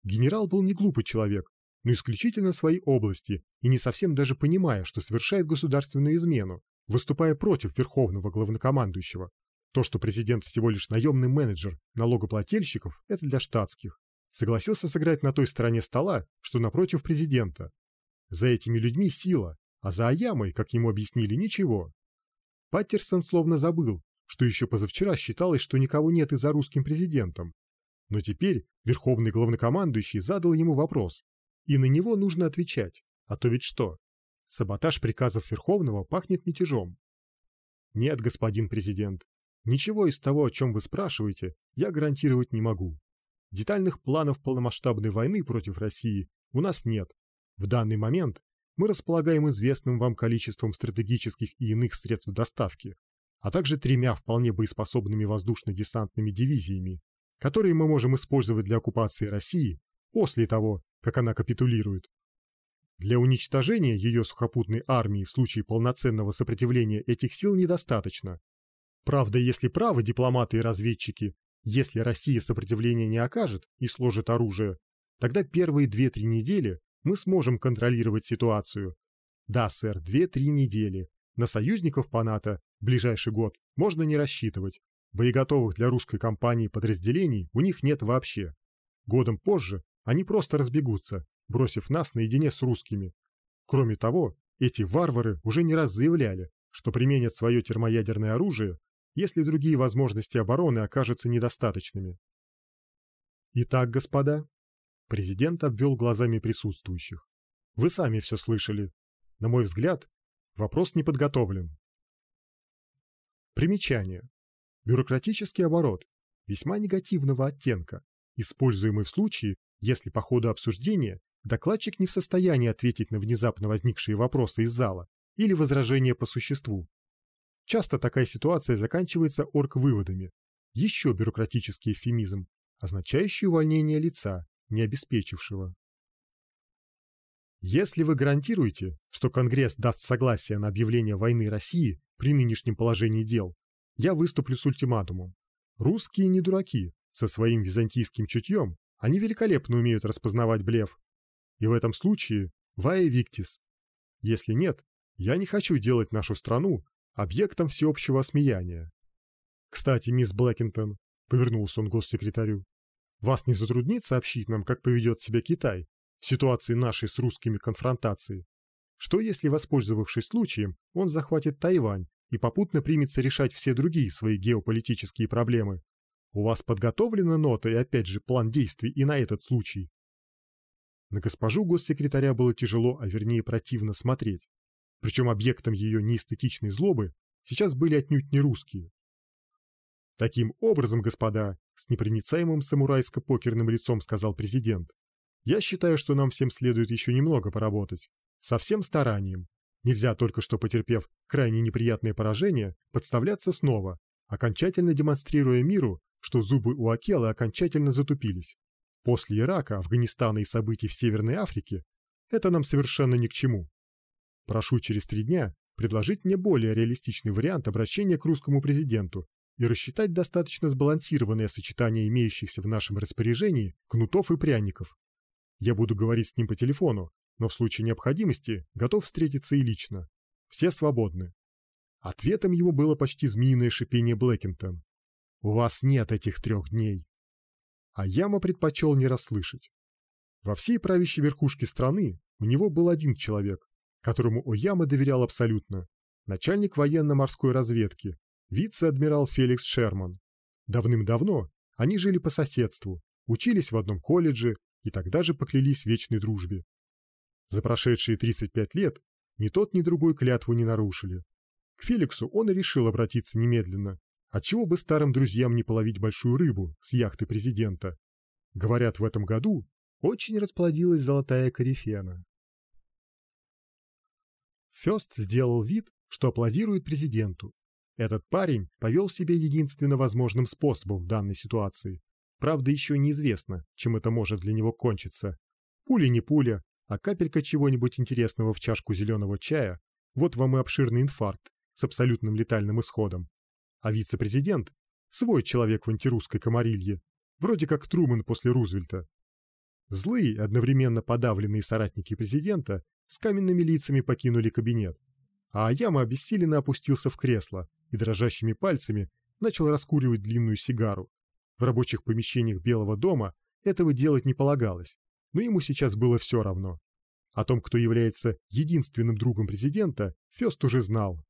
Генерал был не глупый человек, но исключительно в своей области и не совсем даже понимая, что совершает государственную измену, выступая против верховного главнокомандующего. То, что президент всего лишь наемный менеджер налогоплательщиков, это для штатских. согласился сыграть на той стороне стола, что напротив президента. За этими людьми сила, а за Аямой, как ему объяснили, ничего. Паттерсон словно забыл, что еще позавчера считалось, что никого нет и за русским президентом. Но теперь верховный главнокомандующий задал ему вопрос, и на него нужно отвечать, а то ведь что? Саботаж приказов Верховного пахнет мятежом. Нет, господин президент, ничего из того, о чем вы спрашиваете, я гарантировать не могу. Детальных планов полномасштабной войны против России у нас нет. В данный момент мы располагаем известным вам количеством стратегических и иных средств доставки, а также тремя вполне боеспособными воздушно-десантными дивизиями, которые мы можем использовать для оккупации России после того, как она капитулирует. Для уничтожения ее сухопутной армии в случае полноценного сопротивления этих сил недостаточно. Правда, если правы дипломаты и разведчики, если Россия сопротивления не окажет и сложит оружие, тогда первые 2-3 недели мы сможем контролировать ситуацию. Да, сэр, 2-3 недели. На союзников по НАТО ближайший год можно не рассчитывать. Боеготовых для русской кампании подразделений у них нет вообще. Годом позже они просто разбегутся, бросив нас наедине с русскими. Кроме того, эти варвары уже не раз заявляли, что применят свое термоядерное оружие если другие возможности обороны окажутся недостаточными. Итак, господа, президент обвел глазами присутствующих. Вы сами все слышали. На мой взгляд, вопрос не подготовлен. Примечание. Бюрократический оборот весьма негативного оттенка, используемый в случае, если по ходу обсуждения докладчик не в состоянии ответить на внезапно возникшие вопросы из зала или возражения по существу. Часто такая ситуация заканчивается орг-выводами. Еще бюрократический эвфемизм, означающий увольнение лица, не обеспечившего. Если вы гарантируете, что Конгресс даст согласие на объявление войны России при нынешнем положении дел, я выступлю с ультиматумом. Русские не дураки, со своим византийским чутьем они великолепно умеют распознавать блеф. И в этом случае вае виктис. Если нет, я не хочу делать нашу страну объектом всеобщего осмеяния. «Кстати, мисс Блэкинтон», — повернулся он госсекретарю, «вас не затруднит сообщить нам, как поведет себя Китай ситуации нашей с русскими конфронтации? Что если, воспользовавшись случаем, он захватит Тайвань и попутно примется решать все другие свои геополитические проблемы? У вас подготовлена нота и опять же план действий и на этот случай?» На госпожу госсекретаря было тяжело, а вернее противно смотреть. Причем объектом ее неэстетичной злобы сейчас были отнюдь не русские. Таким образом, господа, с непроницаемым самурайско-покерным лицом сказал президент, я считаю, что нам всем следует еще немного поработать. Со всем старанием. Нельзя только что потерпев крайне неприятное поражение, подставляться снова, окончательно демонстрируя миру, что зубы у Акелы окончательно затупились. После Ирака, Афганистана и событий в Северной Африке это нам совершенно ни к чему. Прошу через три дня предложить мне более реалистичный вариант обращения к русскому президенту и рассчитать достаточно сбалансированное сочетание имеющихся в нашем распоряжении кнутов и пряников. Я буду говорить с ним по телефону, но в случае необходимости готов встретиться и лично. Все свободны. Ответом ему было почти змеиное шипение Блэкинтон. «У вас нет этих трех дней». А Яма предпочел не расслышать. Во всей правящей верхушке страны у него был один человек, которому Ояма доверял абсолютно, начальник военно-морской разведки, вице-адмирал Феликс Шерман. Давным-давно они жили по соседству, учились в одном колледже и тогда же поклялись в вечной дружбе. За прошедшие 35 лет ни тот, ни другой клятву не нарушили. К Феликсу он и решил обратиться немедленно, отчего бы старым друзьям не половить большую рыбу с яхты президента. Говорят, в этом году очень расплодилась золотая корифена. Фёст сделал вид, что аплодирует президенту. Этот парень повел себя единственно возможным способом в данной ситуации. Правда, еще неизвестно, чем это может для него кончиться. Пуля не пуля, а капелька чего-нибудь интересного в чашку зеленого чая – вот вам и обширный инфаркт с абсолютным летальным исходом. А вице-президент – свой человек в антирусской комарилье, вроде как Трумэн после Рузвельта. Злые, одновременно подавленные соратники президента с каменными лицами покинули кабинет, а Аяма обессиленно опустился в кресло и дрожащими пальцами начал раскуривать длинную сигару. В рабочих помещениях Белого дома этого делать не полагалось, но ему сейчас было все равно. О том, кто является единственным другом президента, Фёст уже знал.